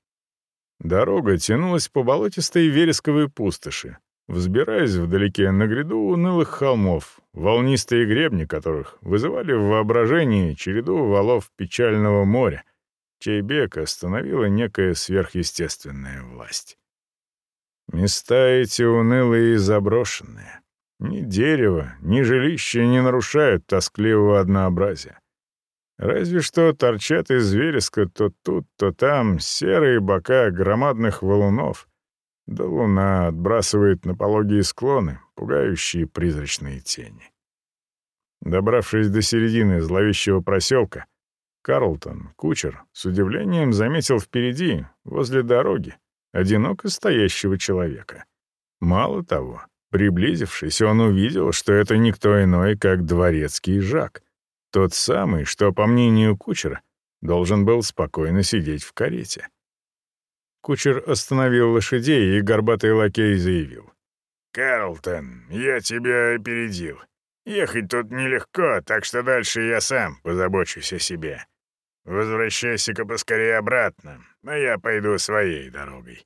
Дорога тянулась по болотистой вересковой пустоши, взбираясь вдалеке на гряду унылых холмов, волнистые гребни которых вызывали в воображении череду валов печального моря, чей бег остановила некая сверхъестественная власть. Места эти унылые и заброшенные. Ни дерево, ни жилище не нарушают тоскливого однообразия. Разве что торчат из вереска то тут, то там серые бока громадных валунов, да луна отбрасывает на пологие склоны пугающие призрачные тени. Добравшись до середины зловещего проселка, Карлтон, кучер, с удивлением заметил впереди, возле дороги, одиноко стоящего человека. Мало того, приблизившись, он увидел, что это никто иной, как дворецкий Жак, тот самый, что, по мнению кучера, должен был спокойно сидеть в карете. Кучер остановил лошадей, и горбатый лакей заявил. «Карлтон, я тебя опередил. Ехать тут нелегко, так что дальше я сам позабочусь о себе. Возвращайся-ка поскорее обратно, а я пойду своей дорогой».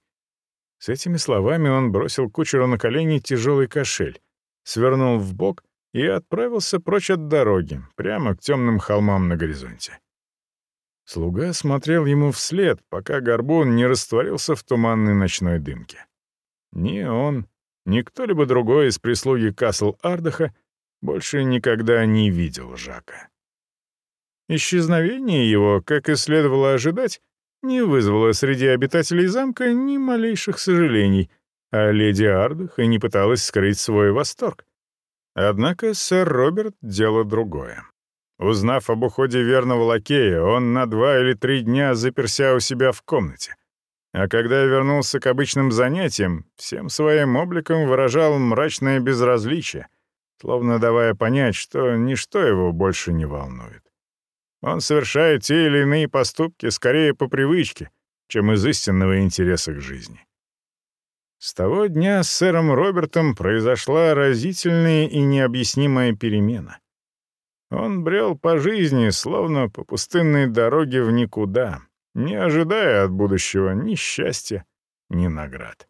С этими словами он бросил кучеру на колени тяжелый кошель, свернул в бок и отправился прочь от дороги, прямо к темным холмам на горизонте. Слуга смотрел ему вслед, пока горбун не растворился в туманной ночной дымке. Ни он, ни кто-либо другой из прислуги Касл Ардаха больше никогда не видел Жака. Исчезновение его, как и следовало ожидать, не вызвало среди обитателей замка ни малейших сожалений, а леди Ардах и не пыталась скрыть свой восторг. Однако сэр Роберт — дело другое. Узнав об уходе верного лакея, он на два или три дня заперся у себя в комнате. А когда вернулся к обычным занятиям, всем своим обликом выражал мрачное безразличие, словно давая понять, что ничто его больше не волнует. Он совершает те или иные поступки скорее по привычке, чем из истинного интереса к жизни. С того дня с сэром Робертом произошла разительная и необъяснимая перемена. Он брел по жизни, словно по пустынной дороге в никуда, не ожидая от будущего ни счастья, ни наград.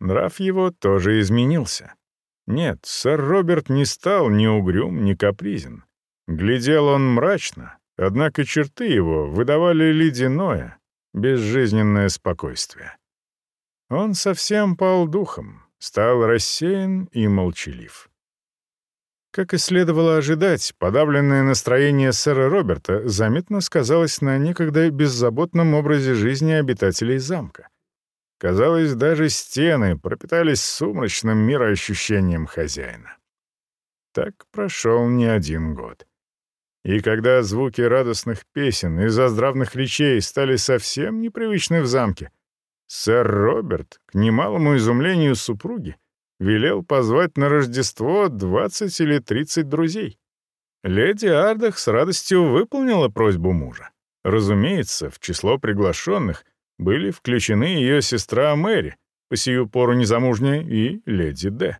Нрав его тоже изменился. Нет, сэр Роберт не стал ни угрюм, ни капризен. Глядел он мрачно, однако черты его выдавали ледяное, безжизненное спокойствие. Он совсем пал духом, стал рассеян и молчалив. Как и следовало ожидать, подавленное настроение сэра Роберта заметно сказалось на некогда беззаботном образе жизни обитателей замка. Казалось, даже стены пропитались сумрачным мироощущением хозяина. Так прошел не один год. И когда звуки радостных песен и заздравных речей стали совсем непривычны в замке, Сэр Роберт, к немалому изумлению супруги, велел позвать на Рождество 20 или 30 друзей. Леди Ардах с радостью выполнила просьбу мужа. Разумеется, в число приглашенных были включены ее сестра Мэри, по сию пору незамужняя, и леди Д.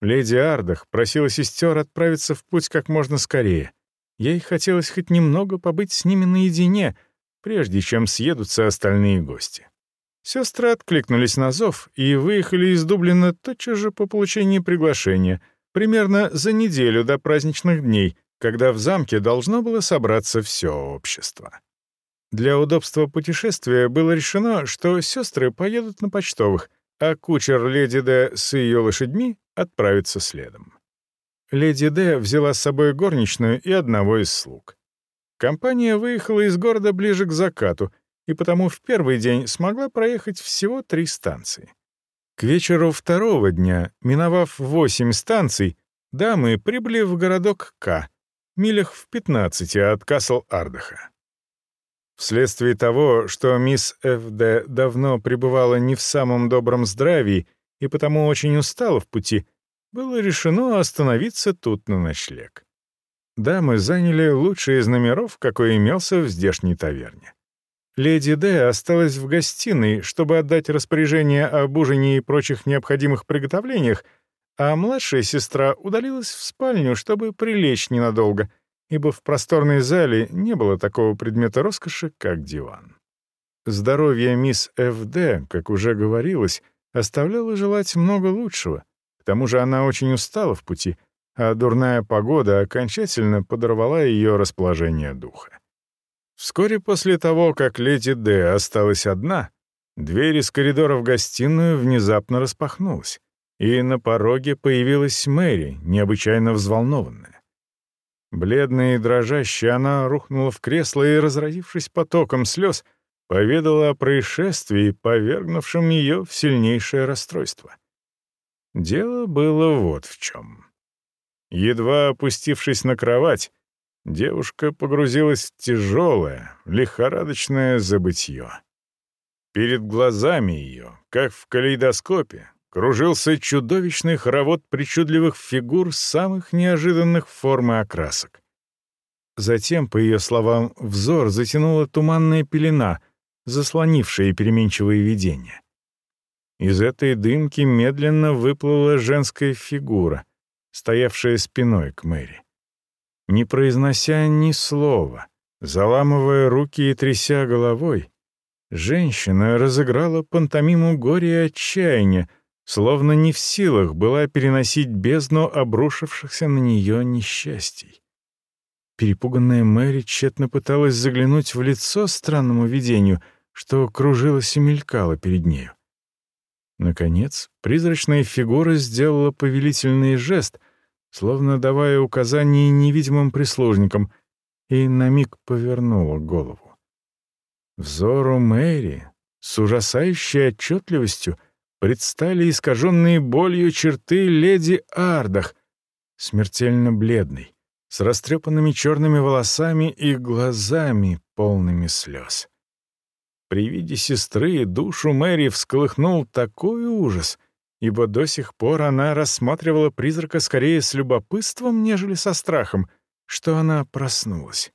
Леди Ардах просила сестер отправиться в путь как можно скорее. Ей хотелось хоть немного побыть с ними наедине, прежде чем съедутся остальные гости. Сестры откликнулись на зов и выехали из Дублина тотчас же по получении приглашения, примерно за неделю до праздничных дней, когда в замке должно было собраться все общество. Для удобства путешествия было решено, что сестры поедут на почтовых, а кучер леди Д с ее лошадьми отправится следом. Леди Д взяла с собой горничную и одного из слуг. Компания выехала из города ближе к закату — и потому в первый день смогла проехать всего три станции. К вечеру второго дня, миновав восемь станций, дамы прибыли в городок К, милях в 15 от Касл-Ардаха. Вследствие того, что мисс Ф.Д. давно пребывала не в самом добром здравии и потому очень устала в пути, было решено остановиться тут на ночлег. Дамы заняли лучший из номеров, какой имелся в здешней таверне. Леди Д осталась в гостиной, чтобы отдать распоряжение об ужине и прочих необходимых приготовлениях, а младшая сестра удалилась в спальню, чтобы прилечь ненадолго, ибо в просторной зале не было такого предмета роскоши, как диван. Здоровье мисс Ф.Д., как уже говорилось, оставляло желать много лучшего. К тому же она очень устала в пути, а дурная погода окончательно подорвала ее расположение духа. Вскоре после того, как леди Д осталась одна, дверь из коридора в гостиную внезапно распахнулась, и на пороге появилась Мэри, необычайно взволнованная. Бледная и дрожащая, она рухнула в кресло и, разразившись потоком слез, поведала о происшествии, повергнувшем ее в сильнейшее расстройство. Дело было вот в чем. Едва опустившись на кровать, девушка погрузилась в тяжелое, лихорадочное забытье. Перед глазами ее, как в калейдоскопе, кружился чудовищный хоровод причудливых фигур самых неожиданных форм и окрасок. Затем, по ее словам, взор затянула туманная пелена, заслонившая переменчивые видения. Из этой дымки медленно выплыла женская фигура, стоявшая спиной к Мэри. Не произнося ни слова, заламывая руки и тряся головой, женщина разыграла пантомиму горя и отчаяния, словно не в силах была переносить бездну обрушившихся на нее несчастий. Перепуганная Мэри тщетно пыталась заглянуть в лицо странному видению, что кружилось и мелькало перед нею. Наконец, призрачная фигура сделала повелительный жест, словно давая указание невидимым прислужникам, и на миг повернула голову. Взору Мэри с ужасающей отчетливостью предстали искаженные болью черты леди Ардах, смертельно бледной, с растрепанными черными волосами и глазами, полными слез. При виде сестры душу Мэри всколыхнул такой ужас, ибо до сих пор она рассматривала призрака скорее с любопытством, нежели со страхом, что она проснулась.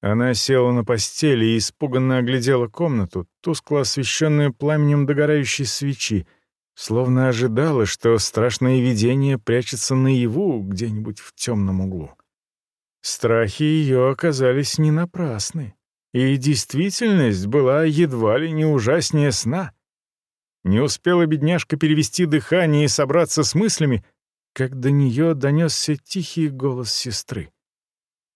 Она села на постели и испуганно оглядела комнату, тускло освещенную пламенем догорающей свечи, словно ожидала, что страшное видение прячется наяву где-нибудь в темном углу. Страхи ее оказались не напрасны и действительность была едва ли не ужаснее сна. Не успела бедняжка перевести дыхание и собраться с мыслями, как до нее донесся тихий голос сестры.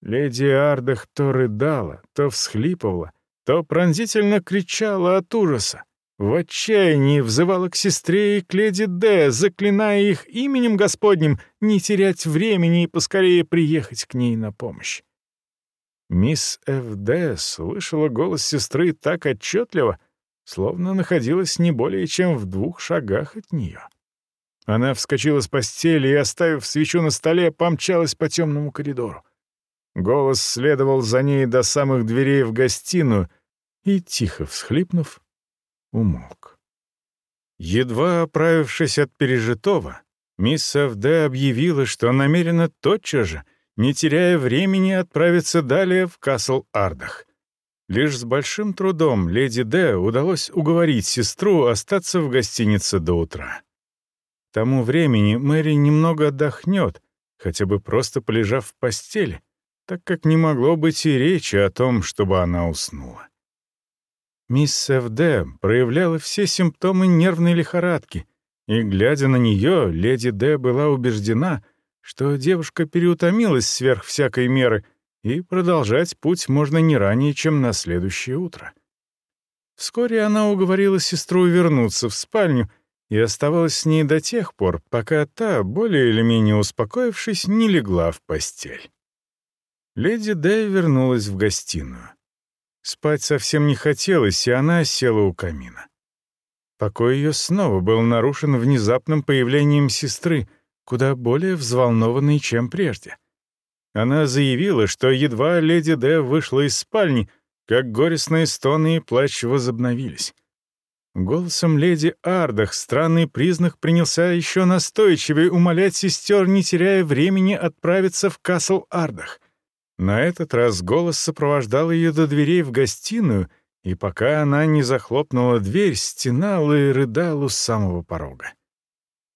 Леди Ардах то рыдала, то всхлипывала, то пронзительно кричала от ужаса. В отчаянии взывала к сестре и к леди Д, заклиная их именем Господним не терять времени и поскорее приехать к ней на помощь. Мисс Ф.Д. слышала голос сестры так отчетливо, словно находилась не более чем в двух шагах от нее. Она вскочила с постели и, оставив свечу на столе, помчалась по темному коридору. Голос следовал за ней до самых дверей в гостиную и, тихо всхлипнув, умолк. Едва оправившись от пережитого, мисс Ф.Д. объявила, что намерена тотчас же — не теряя времени, отправиться далее в Касл-Ардах. Лишь с большим трудом леди Д удалось уговорить сестру остаться в гостинице до утра. К тому времени Мэри немного отдохнет, хотя бы просто полежав в постели, так как не могло быть и речи о том, чтобы она уснула. Мисс Ф.Д. проявляла все симптомы нервной лихорадки, и, глядя на нее, леди Д. была убеждена — что девушка переутомилась сверх всякой меры, и продолжать путь можно не ранее, чем на следующее утро. Вскоре она уговорила сестру вернуться в спальню и оставалась с ней до тех пор, пока та, более или менее успокоившись, не легла в постель. Леди Дэй вернулась в гостиную. Спать совсем не хотелось, и она села у камина. Покой ее снова был нарушен внезапным появлением сестры, куда более взволнованной, чем прежде. Она заявила, что едва леди Д вышла из спальни, как горестные стоны и плач возобновились. Голосом леди Ардах странный признак принялся еще настойчивее умолять сестер, не теряя времени, отправиться в Касл Ардах. На этот раз голос сопровождал ее до дверей в гостиную, и пока она не захлопнула дверь, стенал и рыдал у самого порога.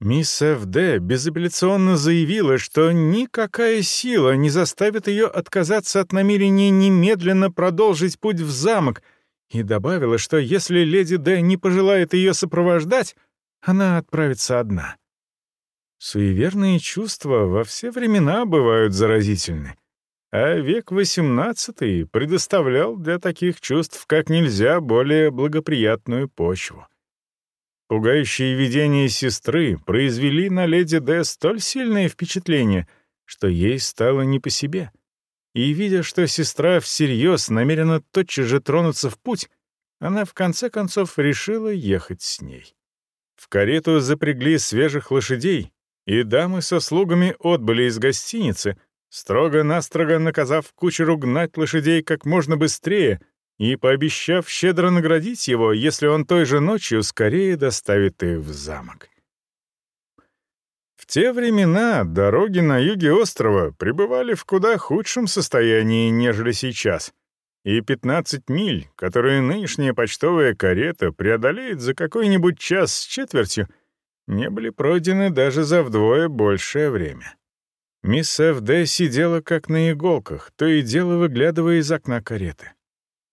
Мисс Ф.Д. безапелляционно заявила, что никакая сила не заставит ее отказаться от намерения немедленно продолжить путь в замок, и добавила, что если леди Д. не пожелает ее сопровождать, она отправится одна. Суеверные чувства во все времена бывают заразительны, а век XVIII предоставлял для таких чувств как нельзя более благоприятную почву. Пугающие видения сестры произвели на леди Д столь сильное впечатление, что ей стало не по себе. И, видя, что сестра всерьез намерена тотчас же тронуться в путь, она в конце концов решила ехать с ней. В карету запрягли свежих лошадей, и дамы со слугами отбыли из гостиницы, строго-настрого наказав кучеру гнать лошадей как можно быстрее — и пообещав щедро наградить его, если он той же ночью скорее доставит их в замок. В те времена дороги на юге острова пребывали в куда худшем состоянии, нежели сейчас, и 15 миль, которые нынешняя почтовая карета преодолеет за какой-нибудь час с четвертью, не были пройдены даже за вдвое большее время. Мисс Ф.Д. сидела как на иголках, то и дело выглядывая из окна кареты.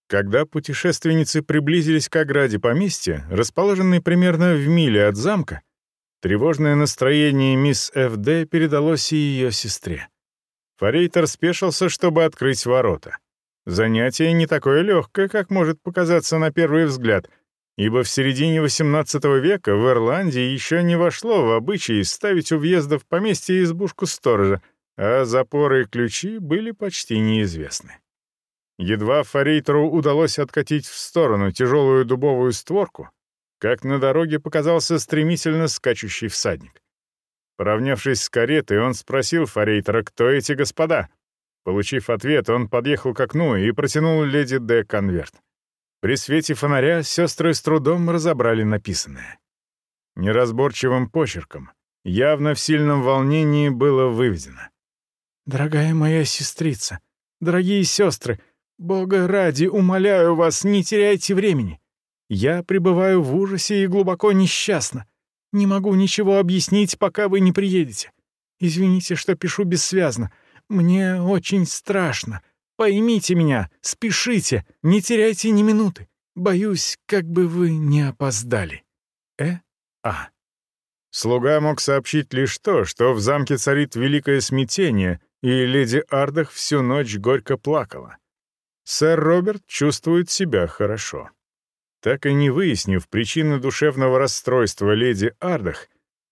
Когда путешественницы приблизились к ограде поместья, расположенной примерно в миле от замка, тревожное настроение мисс Ф.Д. передалось и ее сестре. Форейтер спешился, чтобы открыть ворота. Занятие не такое легкое, как может показаться на первый взгляд, ибо в середине XVIII века в Ирландии еще не вошло в обычай ставить у въезда в поместье избушку сторожа, а запоры и ключи были почти неизвестны. Едва форейтеру удалось откатить в сторону тяжелую дубовую створку, как на дороге показался стремительно скачущий всадник. Поравнявшись с каретой, он спросил форейтера, кто эти господа. Получив ответ, он подъехал к окну и протянул леди Д. конверт. При свете фонаря сестры с трудом разобрали написанное. Неразборчивым почерком, явно в сильном волнении было выведено. «Дорогая моя сестрица, дорогие сестры, Бога ради, умоляю вас, не теряйте времени. Я пребываю в ужасе и глубоко несчастна. Не могу ничего объяснить, пока вы не приедете. Извините, что пишу бессвязно. Мне очень страшно. Поймите меня, спешите, не теряйте ни минуты. Боюсь, как бы вы не опоздали. Э. А. Слуга мог сообщить лишь то, что в замке царит великое смятение, и леди Ардах всю ночь горько плакала сэр Роберт чувствует себя хорошо. Так и не выяснив причины душевного расстройства леди Ардах,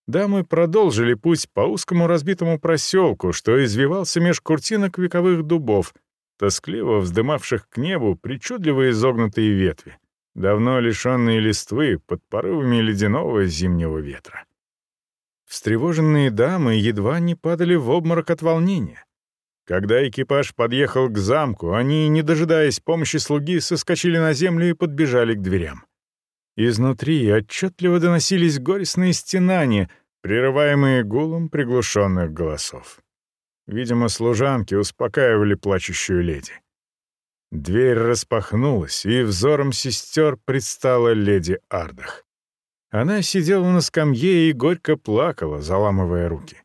дамы продолжили путь по узкому разбитому проселку, что извивался меж куртинок вековых дубов, тоскливо вздымавших к небу причудливо изогнутые ветви, давно лишенные листвы под порывами ледяного зимнего ветра. Встревоженные дамы едва не падали в обморок от волнения. Когда экипаж подъехал к замку, они, не дожидаясь помощи слуги, соскочили на землю и подбежали к дверям. Изнутри отчетливо доносились горестные стенания, прерываемые гулом приглушенных голосов. Видимо, служанки успокаивали плачущую леди. Дверь распахнулась, и взором сестер предстала леди Ардах. Она сидела на скамье и горько плакала, заламывая руки.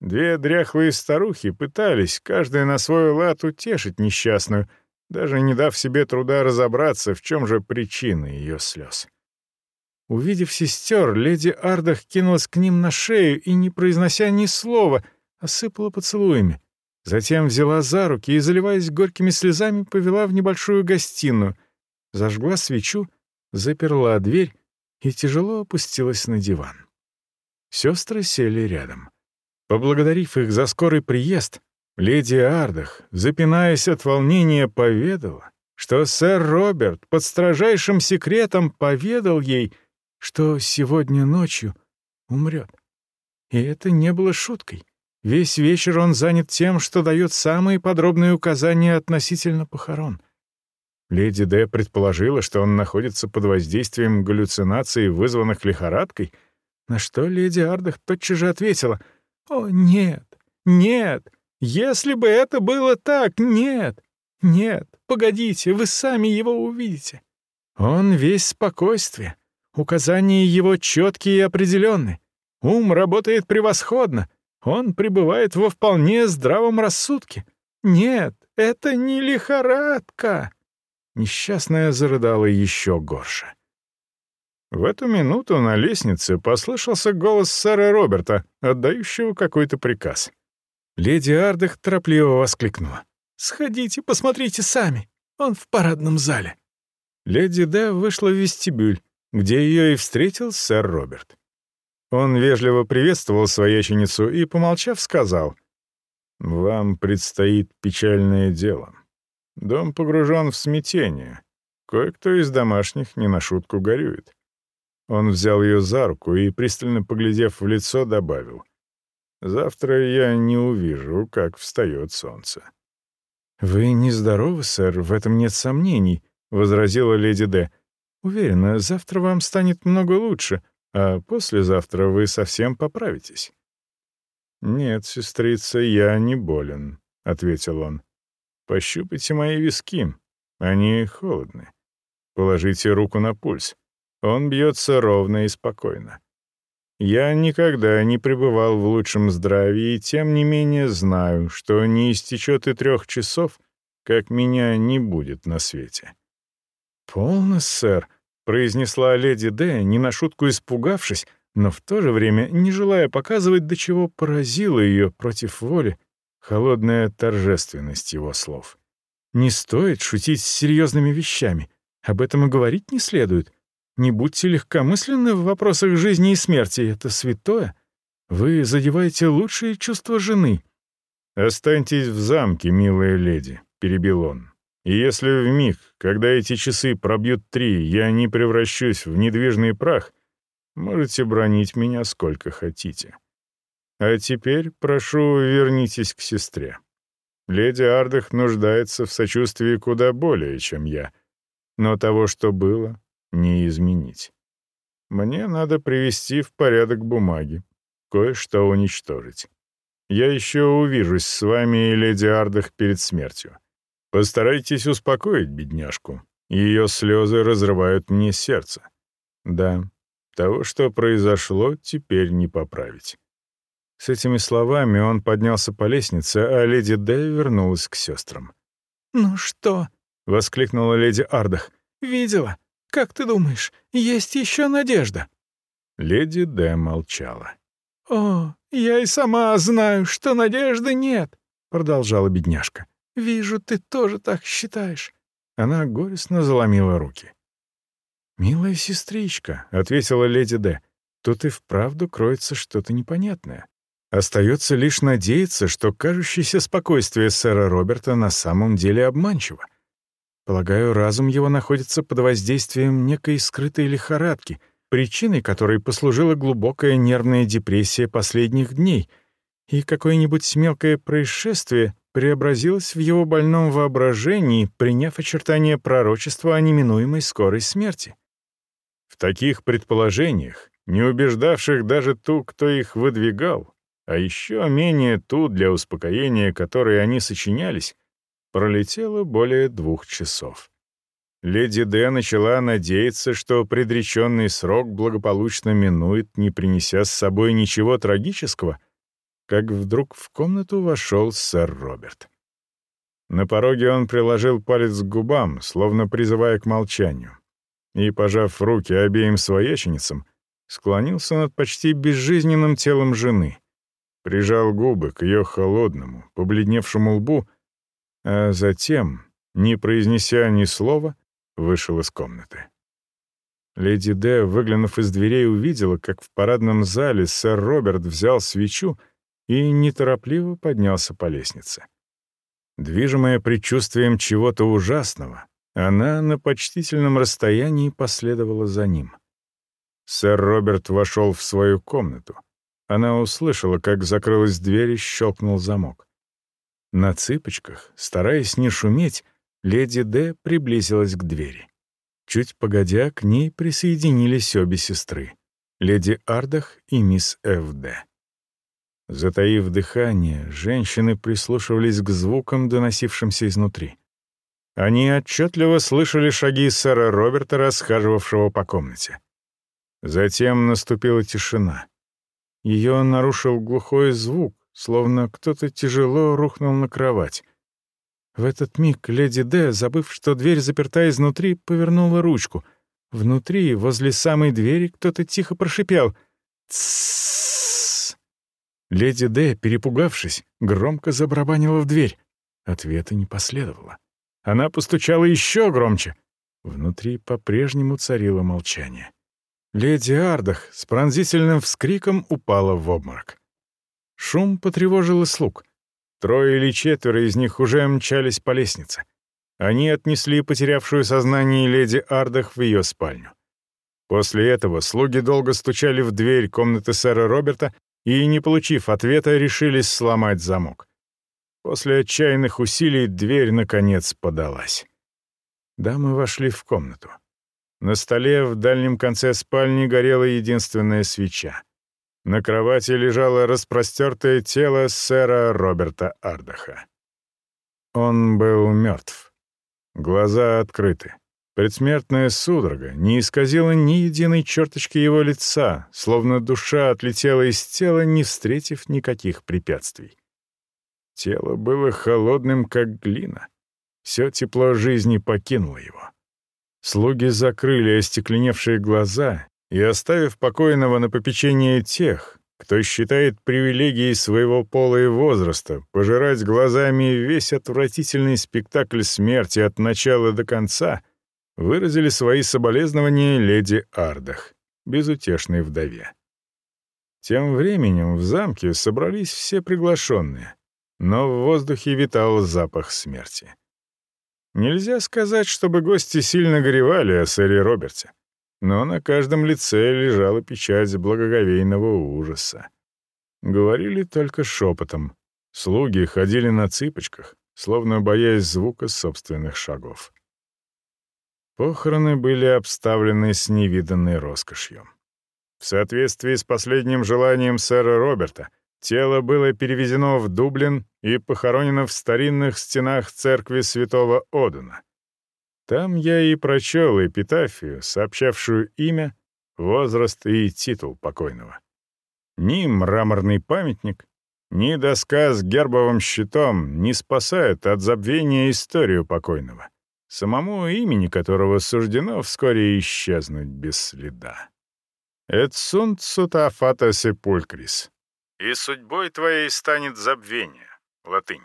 Две дряхлые старухи пытались, каждая на свой лад, утешить несчастную, даже не дав себе труда разобраться, в чем же причина ее слез. Увидев сестер, леди Ардах кинулась к ним на шею и, не произнося ни слова, осыпала поцелуями. Затем взяла за руки и, заливаясь горькими слезами, повела в небольшую гостиную, зажгла свечу, заперла дверь и тяжело опустилась на диван. Сестры сели рядом. Поблагодарив их за скорый приезд, леди Ардах, запинаясь от волнения, поведала, что сэр Роберт под строжайшим секретом поведал ей, что сегодня ночью умрет. И это не было шуткой. Весь вечер он занят тем, что дает самые подробные указания относительно похорон. Леди Д предположила, что он находится под воздействием галлюцинаций, вызванных лихорадкой, на что леди Ардах тотчас же ответила — о, нет, нет, если бы это было так, нет, нет, погодите, вы сами его увидите. Он весь спокойствие, указания его четкие и определенные. Ум работает превосходно. Он пребывает во вполне здравом рассудке. Нет, это не лихорадка. Несчастная зарыдала еще горше. В эту минуту на лестнице послышался голос сэра Роберта, отдающего какой-то приказ. Леди Ардах торопливо воскликнула. «Сходите, посмотрите сами. Он в парадном зале». Леди Д вышла в вестибюль, где ее и встретил сэр Роберт. Он вежливо приветствовал свояченицу и, помолчав, сказал, «Вам предстоит печальное дело. Дом погружен в смятение. Кое-кто из домашних не на шутку горюет». Он взял ее за руку и, пристально поглядев в лицо, добавил, «Завтра я не увижу, как встает солнце». «Вы нездоровы, сэр, в этом нет сомнений», — возразила леди Д. «Уверена, завтра вам станет много лучше, а послезавтра вы совсем поправитесь». «Нет, сестрица, я не болен», — ответил он. «Пощупайте мои виски, они холодны. Положите руку на пульс. Он бьется ровно и спокойно. Я никогда не пребывал в лучшем здравии и тем не менее знаю, что не истечет и трех часов, как меня не будет на свете. «Полно, сэр», — произнесла леди Д, не на шутку испугавшись, но в то же время не желая показывать, до чего поразила ее против воли холодная торжественность его слов. «Не стоит шутить с серьезными вещами. Об этом и говорить не следует. Не будьте легкомысленны в вопросах жизни и смерти, это святое. Вы задеваете лучшие чувства жены». «Останьтесь в замке, милая леди», — перебил он. «И если в миг, когда эти часы пробьют три, я не превращусь в недвижный прах, можете бронить меня сколько хотите. А теперь, прошу, вернитесь к сестре. Леди Ардах нуждается в сочувствии куда более, чем я. Но того, что было, не изменить. Мне надо привести в порядок бумаги, кое-что уничтожить. Я еще увижусь с вами и леди Ардах перед смертью. Постарайтесь успокоить бедняжку. Ее слезы разрывают мне сердце. Да, того, что произошло, теперь не поправить. С этими словами он поднялся по лестнице, а леди Дэй вернулась к сестрам. «Ну что?» — воскликнула леди Ардах. «Видела? Как ты думаешь, есть еще надежда?» Леди Д молчала. «О, я и сама знаю, что надежды нет», — продолжала бедняжка. «Вижу, ты тоже так считаешь». Она горестно заломила руки. «Милая сестричка», — ответила леди Д, — «тут и вправду кроется что-то непонятное. Остается лишь надеяться, что кажущееся спокойствие сэра Роберта на самом деле обманчиво. Полагаю, разум его находится под воздействием некой скрытой лихорадки, причиной которой послужила глубокая нервная депрессия последних дней, и какое-нибудь мелкое происшествие преобразилось в его больном воображении, приняв очертания пророчества о неминуемой скорой смерти. В таких предположениях, не убеждавших даже ту, кто их выдвигал, а еще менее ту, для успокоения которой они сочинялись, Пролетело более двух часов. Леди Д начала надеяться, что предреченный срок благополучно минует, не принеся с собой ничего трагического, как вдруг в комнату вошел сэр Роберт. На пороге он приложил палец к губам, словно призывая к молчанию, и, пожав руки обеим свояченицам, склонился над почти безжизненным телом жены, прижал губы к ее холодному, побледневшему лбу а затем, не произнеся ни слова, вышел из комнаты. Леди Д, выглянув из дверей, увидела, как в парадном зале сэр Роберт взял свечу и неторопливо поднялся по лестнице. Движимая предчувствием чего-то ужасного, она на почтительном расстоянии последовала за ним. Сэр Роберт вошел в свою комнату. Она услышала, как закрылась дверь и щелкнул замок. На цыпочках, стараясь не шуметь, леди Д приблизилась к двери. Чуть погодя, к ней присоединились обе сестры — леди Ардах и мисс Ф.Д. Затаив дыхание, женщины прислушивались к звукам, доносившимся изнутри. Они отчетливо слышали шаги сэра Роберта, расхаживавшего по комнате. Затем наступила тишина. Ее нарушил глухой звук, словно кто-то тяжело рухнул на кровать. В этот миг леди Д, забыв, что дверь заперта изнутри, повернула ручку. Внутри, возле самой двери, кто-то тихо прошипел «Тссс». Леди Д, перепугавшись, громко забарабанила в дверь. Ответа не последовало. Она постучала еще громче. Внутри по-прежнему царило молчание. Леди Ардах с пронзительным вскриком упала в обморок. Шум потревожил и слуг. Трое или четверо из них уже мчались по лестнице. Они отнесли потерявшую сознание леди Ардах в ее спальню. После этого слуги долго стучали в дверь комнаты сэра Роберта и, не получив ответа, решились сломать замок. После отчаянных усилий дверь, наконец, подалась. Дамы вошли в комнату. На столе в дальнем конце спальни горела единственная свеча. На кровати лежало распростертое тело сэра Роберта Ардаха. Он был мертв. Глаза открыты. Предсмертная судорога не исказила ни единой черточки его лица, словно душа отлетела из тела, не встретив никаких препятствий. Тело было холодным, как глина. Все тепло жизни покинуло его. Слуги закрыли остекленевшие глаза и оставив покойного на попечение тех, кто считает привилегией своего пола и возраста пожирать глазами весь отвратительный спектакль смерти от начала до конца, выразили свои соболезнования леди Ардах, безутешной вдове. Тем временем в замке собрались все приглашенные, но в воздухе витал запах смерти. Нельзя сказать, чтобы гости сильно горевали о сэре Роберте но на каждом лице лежала печать благоговейного ужаса. Говорили только шепотом. Слуги ходили на цыпочках, словно боясь звука собственных шагов. Похороны были обставлены с невиданной роскошью. В соответствии с последним желанием сэра Роберта, тело было перевезено в Дублин и похоронено в старинных стенах церкви святого Одена, там я и прочел эпитафию, сообщавшую имя, возраст и титул покойного. Ни мраморный памятник, ни доска с гербовым щитом не спасают от забвения историю покойного, самому имени которого суждено вскоре исчезнуть без следа. «Et sunt suta fata sepulcris» «И судьбой твоей станет забвение» — латынь.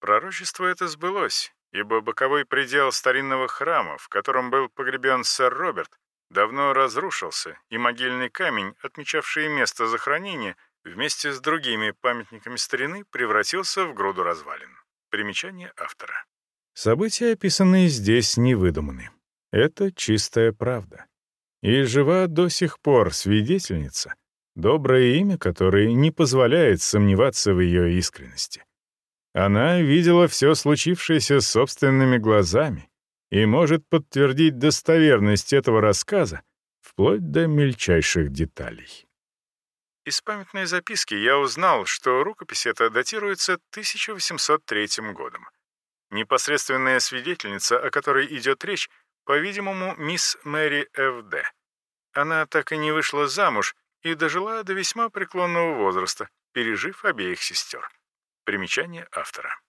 Пророчество это сбылось, ибо боковой предел старинного храма, в котором был погребен сэр Роберт, давно разрушился, и могильный камень, отмечавший место захоронения, вместе с другими памятниками старины превратился в груду развалин. Примечание автора. События, описанные здесь, не выдуманы. Это чистая правда. И жива до сих пор свидетельница, доброе имя которой не позволяет сомневаться в ее искренности. Она видела все случившееся собственными глазами и может подтвердить достоверность этого рассказа вплоть до мельчайших деталей. Из памятной записки я узнал, что рукопись эта датируется 1803 годом. Непосредственная свидетельница, о которой идет речь, по-видимому, мисс Мэри Ф.Д. Она так и не вышла замуж и дожила до весьма преклонного возраста, пережив обеих сестер. Примечание автора.